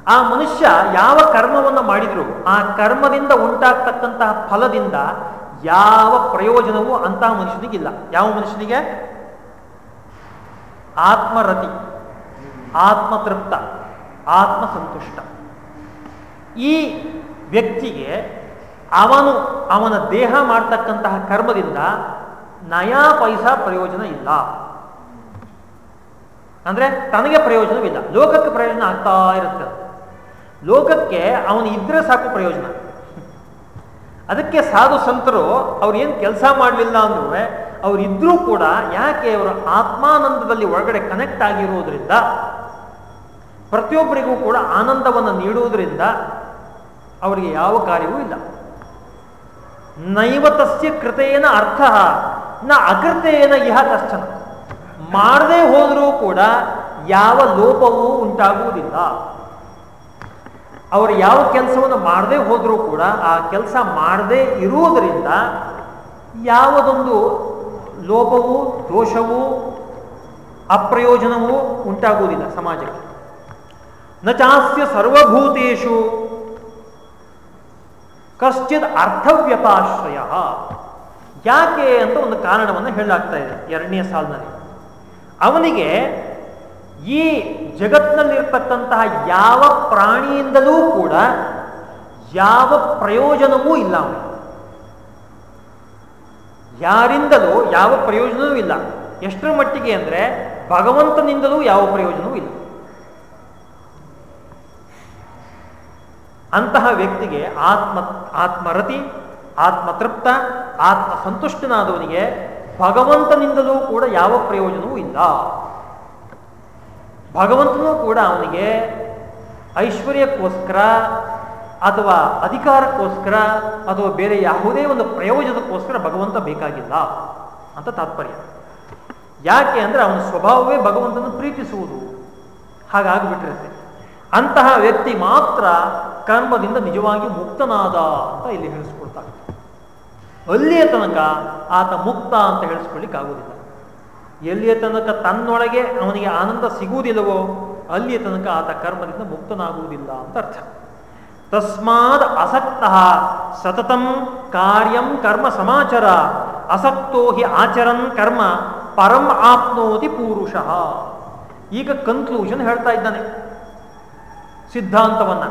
ಆ ಮನುಷ್ಯ ಯಾವ ಕರ್ಮವನ್ನು ಮಾಡಿದರೂ, ಆ ಕರ್ಮದಿಂದ ಉಂಟಾಗ್ತಕ್ಕಂತಹ ಫಲದಿಂದ ಯಾವ ಪ್ರಯೋಜನವೂ ಅಂತಹ ಮನುಷ್ಯನಿಗಿಲ್ಲ. ಯಾವ ಮನುಷ್ಯನಿಗೆ? ಆತ್ಮರತಿ, ಆತ್ಮತೃಪ್ತ, ಆತ್ಮಸಂತುಷ್ಟ. ಈ ವ್ಯಕ್ತಿಗೆ ಅವನು ಅವನ ದೇಹ ಮಾಡ್ತಕ್ಕಂತಹ ಕರ್ಮದಿಂದ ನಯಾ ಪೈಸಾ ಪ್ರಯೋಜನ ಇಲ್ಲ. ಅಂದ್ರೆ ತನಗೆ ಪ್ರಯೋಜನವಿಲ್ಲ. ಲೋಕಕ್ಕೆ ಪ್ರಯೋಜನ ಆಗ್ತಾ ಇರುತ್ತೆ. ಲೋಕಕ್ಕೆ ಅವನು ಇದ್ರೆ ಸಾಕು ಪ್ರಯೋಜನ. ಅದಕ್ಕೆ ಸಾಧು ಸಂತರು ಅವ್ರು ಏನು ಕೆಲಸ ಮಾಡಲಿಲ್ಲ ಅಂದ್ರೂ ಅವ್ರು ಇದ್ರೂ ಕೂಡ ಯಾಕೆ ಅವರು ಆತ್ಮಾನಂದದಲ್ಲಿ ಒಳಗಡೆ ಕನೆಕ್ಟ್ ಆಗಿರುವುದರಿಂದ ಪ್ರತಿಯೊಬ್ಬರಿಗೂ ಕೂಡ ಆನಂದವನ್ನು ನೀಡುವುದರಿಂದ ಅವರಿಗೆ ಯಾವ ಕಾರ್ಯವೂ ಇಲ್ಲ. ನೈವತಸ್ಯ ಕೃತೇನ ಅರ್ಥ, ನ ಅಕೃತೆಯೇನ ಇಹ ಕಷ್ಟನ ಮಾಡದೇ ಹೋದರೂ ಕೂಡ ಯಾವ ಲೋಪವೂ ಉಂಟಾಗುವುದಿಲ್ಲ. ಅವರು ಯಾವ ಕೆಲಸವನ್ನು ಮಾಡದೇ ಹೋದರೂ ಕೂಡ ಆ ಕೆಲಸ ಮಾಡದೇ ಇರುವುದರಿಂದ ಯಾವುದೊಂದು ಲೋಪವು, ದೋಷವೂ, ಅಪ್ರಯೋಜನವೂ ಉಂಟಾಗುವುದಿಲ್ಲ ಸಮಾಜಕ್ಕೆ. ನ ಚಾಸ್ಯ ಸರ್ವಭೂತೇಶು ಕಶ್ಚಿತ್ ಅರ್ಥವ್ಯಪಾಶ್ರಯ. ಯಾಕೆ ಅಂತ ಒಂದು ಕಾರಣವನ್ನು ಹೇಳಲಾಗ್ತಾ ಇದೆ ಎರಡನೇ ಸಾಲಿನಲ್ಲಿ. ಅವನಿಗೆ ಈ ಜಗತ್ತಿನಲ್ಲಿರ್ತಕ್ಕಂತಹ ಯಾವ ಪ್ರಾಣಿಯಿಂದಲೂ ಕೂಡ ಯಾವ ಪ್ರಯೋಜನವೂ ಇಲ್ಲ ಅವನು ಯಾರಿಂದಲೂ ಯಾವ ಪ್ರಯೋಜನವೂ ಇಲ್ಲ. ಎಷ್ಟರ ಮಟ್ಟಿಗೆ ಅಂದರೆ ಭಗವಂತನಿಂದಲೂ ಯಾವ ಪ್ರಯೋಜನವೂ ಇಲ್ಲ. ಅಂತಹ ವ್ಯಕ್ತಿಗೆ ಆತ್ಮ, ಆತ್ಮರತಿ, ಆತ್ಮತೃಪ್ತ ಆತ್ಮ ಸಂತುಷ್ಟನಾದವನಿಗೆ ಭಗವಂತನಿಂದಲೂ ಕೂಡ ಯಾವ ಪ್ರಯೋಜನವೂ ಇಲ್ಲ. ಭಗವಂತನೂ ಕೂಡ ಅವನಿಗೆ ಐಶ್ವರ್ಯಕ್ಕೋಸ್ಕರ ಅಥವಾ ಅಧಿಕಾರಕ್ಕೋಸ್ಕರ ಅಥವಾ ಬೇರೆ ಯಾವುದೇ ಒಂದು ಪ್ರಯೋಜನಕ್ಕೋಸ್ಕರ ಭಗವಂತ ಬೇಕಾಗಿಲ್ಲ ಅಂತ ತಾತ್ಪರ್ಯ. ಯಾಕೆ ಅಂದರೆ ಅವನ ಸ್ವಭಾವವೇ ಭಗವಂತನ ಪ್ರೀತಿಸುವುದು. ಹಾಗಾಗಿಬಿಟ್ಟಿರುತ್ತೆ. ಅಂತಹ ವ್ಯಕ್ತಿ ಮಾತ್ರ ಕರ್ಮದಿಂದ ನಿಜವಾಗಿ ಮುಕ್ತನಾದ ಅಂತ ಇಲ್ಲಿ ಹೇಳಿಸ್ಕೊಳ್ತಾ ಅಲ್ಲಿಯ ತನಕ ಆತ ಮುಕ್ತ ಅಂತ ಹೇಳಿಸ್ಕೊಳ್ಳಿಕ್ಕಾಗುವುದಿಲ್ಲ ಎಲ್ಲಿಯ ತನಕ ತನ್ನೊಳಗೆ ಅವನಿಗೆ ಆನಂದ ಸಿಗುವುದಿಲ್ಲವೋ, ಅಲ್ಲಿಯ ತನಕ ಆತ ಕರ್ಮದಿಂದ ಮುಕ್ತನಾಗುವುದಿಲ್ಲ ಅಂತ ಅರ್ಥ. ತಸ್ಮಾದ ಅಸಕ್ತ ಸತತಂ ಕಾರ್ಯಂ ಕರ್ಮ ಸಮಾಚಾರ, ಅಸಕ್ತೋ ಹಿ ಆಚರನ್ ಕರ್ಮ ಪರಂ ಆಪ್ನೋತಿ ಪೂರುಷ. ಈಗ ಕನ್ಕ್ಲೂಷನ್ ಹೇಳ್ತಾ ಇದ್ದಾನೆ ಸಿದ್ಧಾಂತವನ್ನ.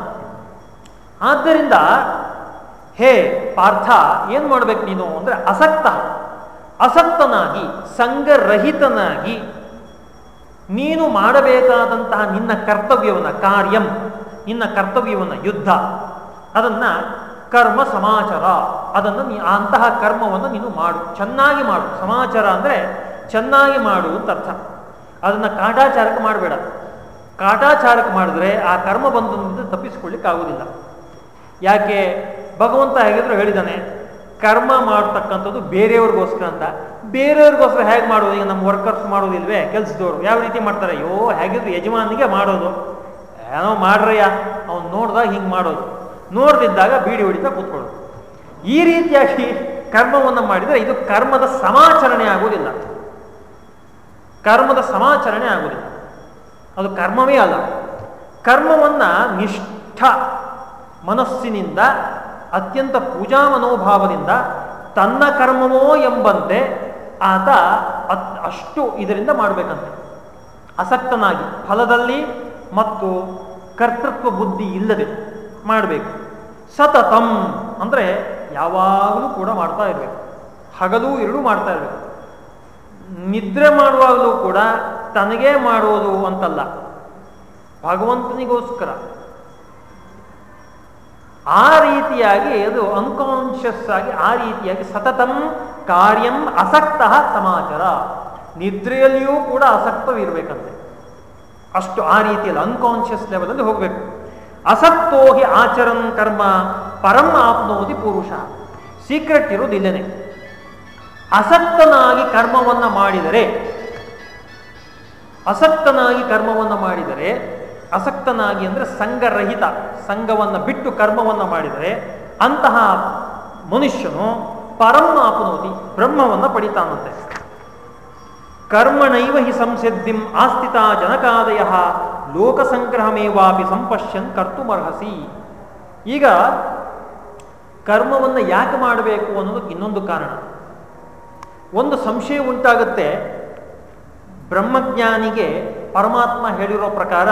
ಆದ್ದರಿಂದ ಹೇ ಪಾರ್ಥ, ಏನು ಮಾಡ್ಬೇಕು ನೀನು ಅಂದ್ರೆ ಅಸಕ್ತ. ಅಸಕ್ತನಾಗಿ, ಸಂಘರಹಿತನಾಗಿ ನೀನು ಮಾಡಬೇಕಾದಂತಹ ನಿನ್ನ ಕರ್ತವ್ಯವನ್ನ ಕಾರ್ಯಂ, ನಿನ್ನ ಕರ್ತವ್ಯವನ್ನ ಯುದ್ಧ, ಅದನ್ನ ಕರ್ಮ ಸಮಾಚಾರ, ಅದನ್ನು ನೀ ಅಂತಹ ಕರ್ಮವನ್ನು ನೀನು ಮಾಡು, ಚೆನ್ನಾಗಿ ಮಾಡು. ಸಮಾಚಾರ ಅಂದರೆ ಚೆನ್ನಾಗಿ ಮಾಡು ಅಂತ ಅರ್ಥ. ಅದನ್ನು ಕಾಟಾಚಾರಕ್ಕೆ ಮಾಡಬೇಡ. ಕಾಟಾಚಾರಕ್ಕೆ ಮಾಡಿದ್ರೆ ಆ ಕರ್ಮ ಬಂಧನದಿಂದ ತಪ್ಪಿಸಿಕೊಳ್ಳಿಕ್ಕಾಗುವುದಿಲ್ಲ ಯಾಕೆ? ಭಗವಂತ ಹೇಗಿದ್ರು ಹೇಳಿದಾನೆ ಕರ್ಮ ಮಾಡ್ತಕ್ಕಂಥದ್ದು ಬೇರೆಯವ್ರಿಗೋಸ್ಕರ ಅಂತ. ಬೇರೆಯವ್ರಿಗೋಸ್ಕರ ಹೇಗೆ ಮಾಡೋದು? ಈಗ ನಮ್ಮ ವರ್ಕರ್ಸ್ ಮಾಡೋದಿಲ್ವೇ? ಕೆಲಸದವರು. ಯಾವ ರೀತಿ ಮಾಡ್ತಾರೆ? ಅಯ್ಯೋ, ಹೇಗಿದ್ರು ಯಜಮಾನಿಗೆ ಮಾಡೋದು. ಏನೋ ಮಾಡ್ರಯ್ಯ. ಅವ್ನು ನೋಡ್ದಾಗ ಹಿಂಗೆ ಮಾಡೋದು. ನೋಡ್ದಿದ್ದಾಗ ಬೀಡಿ ಹೊಡಿತಾ ಕೂತ್ಕೊಳ್ಳೋದು. ಈ ರೀತಿಯಾಗಿ ಕರ್ಮವನ್ನು ಮಾಡಿದರೆ ಇದು ಕರ್ಮದ ಸಮಾಚರಣೆ ಆಗುವುದಿಲ್ಲ ಕರ್ಮದ ಸಮಾಚರಣೆ ಆಗುವುದಿಲ್ಲ ಅದು ಕರ್ಮವೇ ಅಲ್ಲ. ಕರ್ಮವನ್ನು ನಿಷ್ಠ ಮನಸ್ಸಿನಿಂದ ಅತ್ಯಂತ ಪೂಜಾ ಮನೋಭಾವದಿಂದ ತನ್ನ ಕರ್ಮವೋ ಎಂಬಂತೆ ಆತ ಅಷ್ಟು ಇದರಿಂದ ಮಾಡಬೇಕಂತೆ. ಅಸಕ್ತನಾಗಿ ಫಲದಲ್ಲಿ ಮತ್ತು ಕರ್ತೃತ್ವ ಬುದ್ಧಿ ಇಲ್ಲದೆ ಮಾಡಬೇಕು. ಸತತಂ ಅಂದರೆ ಯಾವಾಗಲೂ ಕೂಡ ಮಾಡ್ತಾ ಇರಬೇಕು. ಹಗಲು ಇರಲು ಮಾಡ್ತಾ ಇರಬೇಕು. ನಿದ್ರೆ ಮಾಡುವಾಗಲೂ ಕೂಡ ತನಗೇ ಮಾಡೋದು ಅಂತಲ್ಲ. ಭಗವಂತನಿಗೋಸ್ಕರ. ಆ ರೀತಿಯಾಗಿ ಅದು ಅನ್ಕಾನ್ಷಿಯಸ್ ಆಗಿ ಆ ರೀತಿಯಾಗಿ ಸತತಂ ಕಾರ್ಯಂ ಅಸಕ್ತ ಸಮಾಚಾರ. ನಿದ್ರೆಯಲ್ಲಿಯೂ ಕೂಡ ಅಸಕ್ತವಿರಬೇಕಂತೆ ಅಷ್ಟು ಆ ರೀತಿಯಲ್ಲಿ ಅನ್ಕಾನ್ಷಿಯಸ್ ಲೆವೆಲಲ್ಲಿ ಹೋಗಬೇಕು. ಅಸಕ್ತೋ ಹಿ ಆಚರನ್ ಕರ್ಮ, ಪರಂ ಆಪ್ನೋದಿ ಪುರುಷ. ಸೀಕ್ರೆಟ್ ಇರುವುದಿಲ್ಲನೆ. ಅಸಕ್ತನಾಗಿ ಕರ್ಮವನ್ನು ಮಾಡಿದರೆ, ಅಸಕ್ತನಾಗಿ ಕರ್ಮವನ್ನು ಮಾಡಿದರೆ ಅಸಕ್ತನಾಗಿ ಅಂದರೆ ಸಂಘರಹಿತ, ಸಂಘವನ್ನು ಬಿಟ್ಟು ಕರ್ಮವನ್ನು ಮಾಡಿದರೆ ಅಂತಹ ಮನುಷ್ಯನು ಪರಂ ಆಪ್ನೋತಿ ಬ್ರಹ್ಮವನ್ನು ಪಡಿತಾನಂತೆ. ಕರ್ಮಣೈವ ಹಿ ಸಂಸಿದ್ಧಿಂ ಆಸ್ಥಿತ ಜನಕಾದಯ, ಲೋಕಸಂಗ್ರಹಮೇವಾಪಿ ಸಂಪಶ್ಯನ್ ಕರ್ತುಮರ್ಹಸಿ. ಈಗ ಕರ್ಮವನ್ನು ಯಾಕೆ ಮಾಡಬೇಕು ಅನ್ನೋದು ಇನ್ನೊಂದು ಕಾರಣ. ಒಂದು ಸಂಶಯ ಉಂಟಾಗುತ್ತೆ. ಬ್ರಹ್ಮಜ್ಞಾನಿಗೆ ಪರಮಾತ್ಮ ಹೇಳಿರೋ ಪ್ರಕಾರ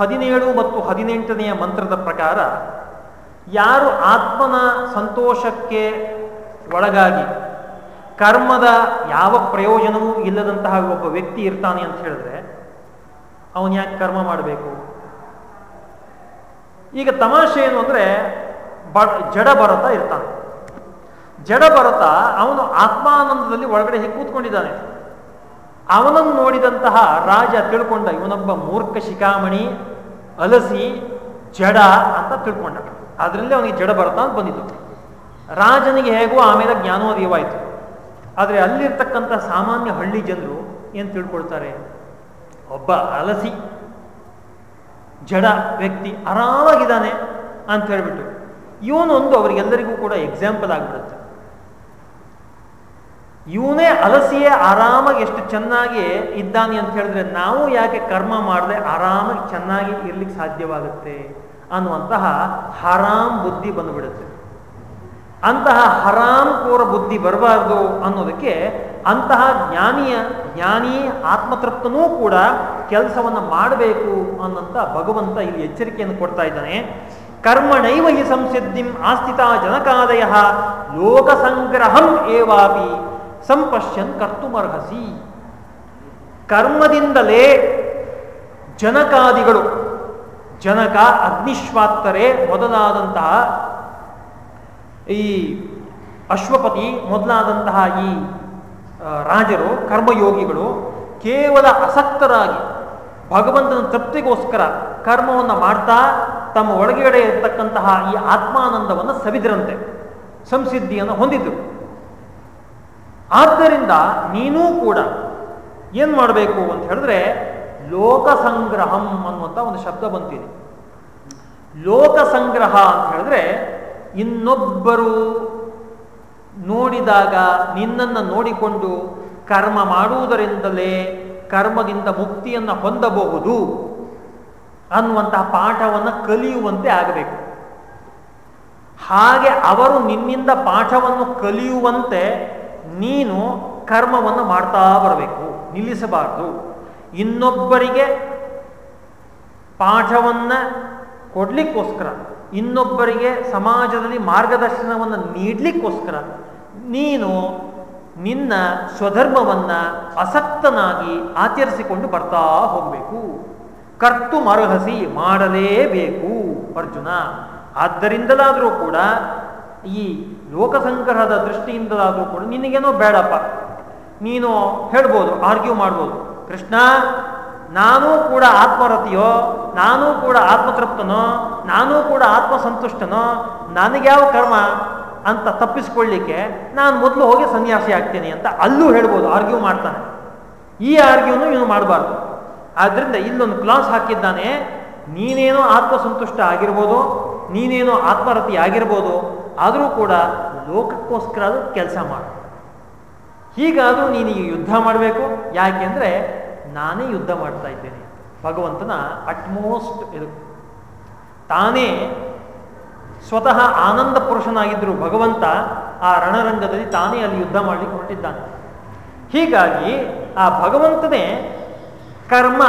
ಹದಿನೇಳು ಮತ್ತು ಹದಿನೆಂಟನೆಯ ಮಂತ್ರದ ಪ್ರಕಾರ, ಯಾರು ಆತ್ಮನ ಸಂತೋಷಕ್ಕೆ ಒಳಗಾಗಿ ಕರ್ಮದ ಯಾವ ಪ್ರಯೋಜನವೂ ಇಲ್ಲದಂತಹ ಒಬ್ಬ ವ್ಯಕ್ತಿ ಇರ್ತಾನೆ ಅಂತ ಹೇಳಿದ್ರೆ, ಅವನು ಯಾಕೆ ಕರ್ಮ ಮಾಡಬೇಕು? ಈಗ ತಮಾಷೆ ಏನು ಅಂದರೆ, ಬ, ಜಡ ಭರತ ಇರ್ತಾನೆ. ಜಡ ಭರತ ಅವನು ಆತ್ಮಾನಂದದಲ್ಲಿ ಒಳಗಡೆ ಹೇಗೆ ಕೂತ್ಕೊಂಡಿದ್ದಾನೆ? ಅವನನ್ನು ನೋಡಿದಂತಹ ರಾಜ ತಿಳ್ಕೊಂಡ ಇವನೊಬ್ಬ ಮೂರ್ಖ ಶಿಖಾಮಣಿ, ಅಲಸಿ, ಜಡ ಅಂತ ತಿಳ್ಕೊಂಡ. ಅದರಲ್ಲಿ ಅವನಿಗೆ ಜಡ ಬರ್ತಾ ಅಂತ ಬಂದಿತ್ತು ರಾಜನಿಗೆ ಹೇಗೋ ಆಮೇಲೆ ಜ್ಞಾನೋದಯವಾಯಿತು. ಆದರೆ ಅಲ್ಲಿರ್ತಕ್ಕಂಥ ಸಾಮಾನ್ಯ ಹಳ್ಳಿ ಜನರು ಏನು ತಿಳ್ಕೊಳ್ತಾರೆ? ಒಬ್ಬ ಅಲಸಿ, ಜಡ ವ್ಯಕ್ತಿ ಆರಾಮಾಗಿದ್ದಾನೆ ಅಂತ ಹೇಳ್ಬಿಟ್ಟು ಇವನೊಂದು ಅವರಿಗೆಲ್ಲರಿಗೂ ಕೂಡ ಎಕ್ಸಾಂಪಲ್ ಆಗಿಬಿಡುತ್ತೆ. ಇವನೇ ಅಲಸಿಯೇ ಆರಾಮಾಗಿ ಎಷ್ಟು ಚೆನ್ನಾಗಿ ಇದ್ದಾನೆ ಅಂತ ಹೇಳಿದ್ರೆ ನಾವು ಯಾಕೆ ಕರ್ಮ ಮಾಡದೆ ಆರಾಮಾಗಿ ಚೆನ್ನಾಗಿ ಇರ್ಲಿಕ್ಕೆ ಸಾಧ್ಯವಾಗುತ್ತೆ ಅನ್ನುವಂತಹ ಹರಾಮ್ ಬುದ್ಧಿ ಬಂದುಬಿಡುತ್ತೆ. ಅಂತಹ ಹರಾಮ್ ಕೋರ ಬುದ್ಧಿ ಬರಬಾರ್ದು ಅನ್ನೋದಕ್ಕೆ ಅಂತಹ ಜ್ಞಾನಿಯ, ಜ್ಞಾನಿ ಆತ್ಮತೃಪ್ತನೂ ಕೂಡ ಕೆಲಸವನ್ನು ಮಾಡಬೇಕು ಅನ್ನಂತ ಭಗವಂತ ಇಲ್ಲಿ ಎಚ್ಚರಿಕೆಯನ್ನು ಕೊಡ್ತಾ ಇದ್ದಾನೆ. ಕರ್ಮಣೈವ ಹಿ ಸಂಸಿದ್ಧಿಂ ಆಸ್ಥಿತ ಜನಕಾದಯ ಲೋಕ ಸಂಗ್ರಹಂ ಏವಾಪಿ ಸಂಪಶ್ಯನ್ ಕರ್ತುಮರ್ಹಸಿ. ಕರ್ಮದಿಂದಲೇ ಜನಕಾದಿಗಳು, ಜನಕ ಅಗ್ನಿಶ್ವಾತ್ತರೆ ಮೊದಲಾದಂತಹ ಈ ಅಶ್ವಪತಿ, ಮೊದಲಾದಂತಹ ಈ ರಾಜರು, ಕರ್ಮಯೋಗಿಗಳು ಕೇವಲ ಅಸಕ್ತರಾಗಿ ಭಗವಂತನ ತೃಪ್ತಿಗೋಸ್ಕರ ಕರ್ಮವನ್ನು ಮಾಡ್ತಾ ತಮ್ಮ ಒಳಗಡೆ ಇರತಕ್ಕಂತಹ ಈ ಆತ್ಮಾನಂದವನ್ನು ಸವಿದ್ರಂತೆ, ಸಂಸಿದ್ಧಿಯನ್ನು ಹೊಂದಿದ್ರು. ಆದ್ದರಿಂದ ನೀನೂ ಕೂಡ ಏನು ಮಾಡಬೇಕು ಅಂತ ಹೇಳಿದ್ರೆ ಲೋಕ ಸಂಗ್ರಹಂ ಅನ್ನುವಂಥ ಒಂದು ಶಬ್ದ ಬಂತೀನಿ ಲೋಕ ಸಂಗ್ರಹ ಅಂತ ಹೇಳಿದ್ರೆ ಇನ್ನೊಬ್ಬರು ನೋಡಿದಾಗ ನಿನ್ನನ್ನು ನೋಡಿಕೊಂಡು ಕರ್ಮ ಮಾಡುವುದರಿಂದಲೇ ಕರ್ಮದಿಂದ ಮುಕ್ತಿಯನ್ನು ಹೊಂದಬಹುದು ಅನ್ನುವಂತಹ ಪಾಠವನ್ನು ಕಲಿಯುವಂತೆ ಆಗಬೇಕು. ಹಾಗೆ ಅವರು ನಿನ್ನಿಂದ ಪಾಠವನ್ನು ಕಲಿಯುವಂತೆ ನೀನು ಕರ್ಮವನ್ನು ಮಾಡ್ತಾ ಬರಬೇಕು, ನಿಲ್ಲಿಸಬಾರದು. ಇನ್ನೊಬ್ಬರಿಗೆ ಪಾಠವನ್ನು ಕೊಡ್ಲಿಕ್ಕೋಸ್ಕರ, ಇನ್ನೊಬ್ಬರಿಗೆ ಸಮಾಜದಲ್ಲಿ ಮಾರ್ಗದರ್ಶನವನ್ನು ನೀಡಲಿಕ್ಕೋಸ್ಕರ ನೀನು ನಿನ್ನ ಸ್ವಧರ್ಮವನ್ನು ಅಸಕ್ತನಾಗಿ ಆಚರಿಸಿಕೊಂಡು ಬರ್ತಾ ಹೋಗಬೇಕು. ಕರ್ತು ಮರುಹಸಿ ಮಾಡಲೇಬೇಕು ಅರ್ಜುನ. ಆದ್ದರಿಂದಲಾದರೂ ಕೂಡ ಈ ಲೋಕಸಂಗ್ರಹದ ದೃಷ್ಟಿಯಿಂದಲಾದರೂ ಕೂಡ ನಿನಗೇನೋ ಬೇಡಪ್ಪ. ನೀನು ಹೇಳ್ಬೋದು ಆರ್ಗ್ಯೂ ಮಾಡ್ಬೋದು. ಕೃಷ್ಣ, ನಾನೂ ಕೂಡ ಆತ್ಮರತಿಯೋ, ನಾನೂ ಕೂಡ ಆತ್ಮತೃಪ್ತನೋ, ನಾನೂ ಕೂಡ ಆತ್ಮಸಂತುಷ್ಟನೋ, ನನಗ್ಯಾವ ಕರ್ಮ ಅಂತ ತಪ್ಪಿಸ್ಕೊಳ್ಳಿಕ್ಕೆ ನಾನು ಮೊದಲು ಹೋಗಿ ಸನ್ಯಾಸಿ ಆಗ್ತೇನೆ ಅಂತ ಅಲ್ಲೂ ಹೇಳ್ಬೋದು ಆರ್ಗ್ಯೂ ಮಾಡ್ತಾನೆ. ಈ ಆರ್ಗ್ಯೂನು ಇವನು ಮಾಡಬಾರ್ದು. ಆದ್ದರಿಂದ ಇಲ್ಲೊಂದು ಕ್ಲಾಸ್ ಹಾಕಿದ್ದಾನೆ, ನೀನೇನೋ ಆತ್ಮಸಂತುಷ್ಟ ಆಗಿರ್ಬೋದು, ನೀನೇನೋ ಆತ್ಮರತಿ ಆಗಿರ್ಬೋದು ಆದರೂ ಕೂಡ ಲೋಕಕ್ಕೋಸ್ಕರ ಅದು ಕೆಲಸ ಮಾಡು. ಹೀಗಾದರೂ ನೀನು ಯುದ್ಧ ಮಾಡಬೇಕು. ಯಾಕೆಂದರೆ ನಾನೇ ಯುದ್ಧ ಮಾಡ್ತಾ ಇದ್ದೇನೆ. ಭಗವಂತನ ಅಟ್ಮೋಸ್ಟ್ ಇದು. ತಾನೇ ಸ್ವತಃ ಆನಂದ ಪುರುಷನಾಗಿದ್ದರು ಭಗವಂತ ಆ ರಣರಂಗದಲ್ಲಿ ತಾನೇ ಅಲ್ಲಿ ಯುದ್ಧ ಮಾಡಲಿಕ್ಕೆ ಹೊರಟಿದ್ದಾನೆ. ಹೀಗಾಗಿ ಆ ಭಗವಂತನೇ ಕರ್ಮ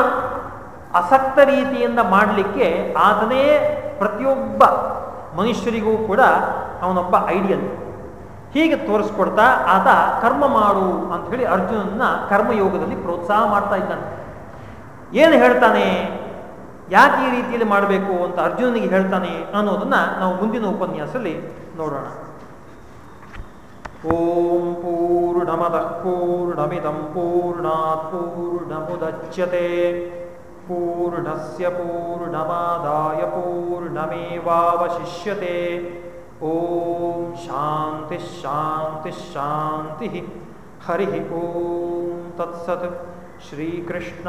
ಅಸಕ್ತ ರೀತಿಯಿಂದ ಮಾಡಲಿಕ್ಕೆ ಆತನೇ ಪ್ರತಿಯೊಬ್ಬ ಮನುಷ್ಯರಿಗೂ ಕೂಡ ಅವನೊಬ್ಬ ಐಡಿಯಲ್ ಹೀಗೆ ತೋರಿಸ್ಕೊಡ್ತಾ ಆತ ಕರ್ಮ ಮಾಡು ಅಂತ ಹೇಳಿ ಅರ್ಜುನನ್ನ ಕರ್ಮಯೋಗದಲ್ಲಿ ಪ್ರೋತ್ಸಾಹ ಮಾಡ್ತಾ ಇದ್ದಾನೆ. ಏನು ಹೇಳ್ತಾನೆ? ಯಾಕೆ ಈ ರೀತಿಯಲ್ಲಿ ಮಾಡಬೇಕು ಅಂತ ಅರ್ಜುನನಿಗೆ ಹೇಳ್ತಾನೆ ಅನ್ನೋದನ್ನ ನಾವು ಮುಂದಿನ ಉಪನ್ಯಾಸದಲ್ಲಿ ನೋಡೋಣ. ಓಂ ಪೂರ್ಣಮದಃ ಪೂರ್ಣಮಿದಂ ಪೂರ್ಣಾತ್ ಪೂರ್ಣಮುದಚ್ಯತೆ. पूर्णस्य पूर्णमादाय पूर्णमेवावशिष्यते ॐ शान्तिः शान्तिः शान्तिः हरिः ॐ तत्सत् श्रीकृष्णार्पणमस्तु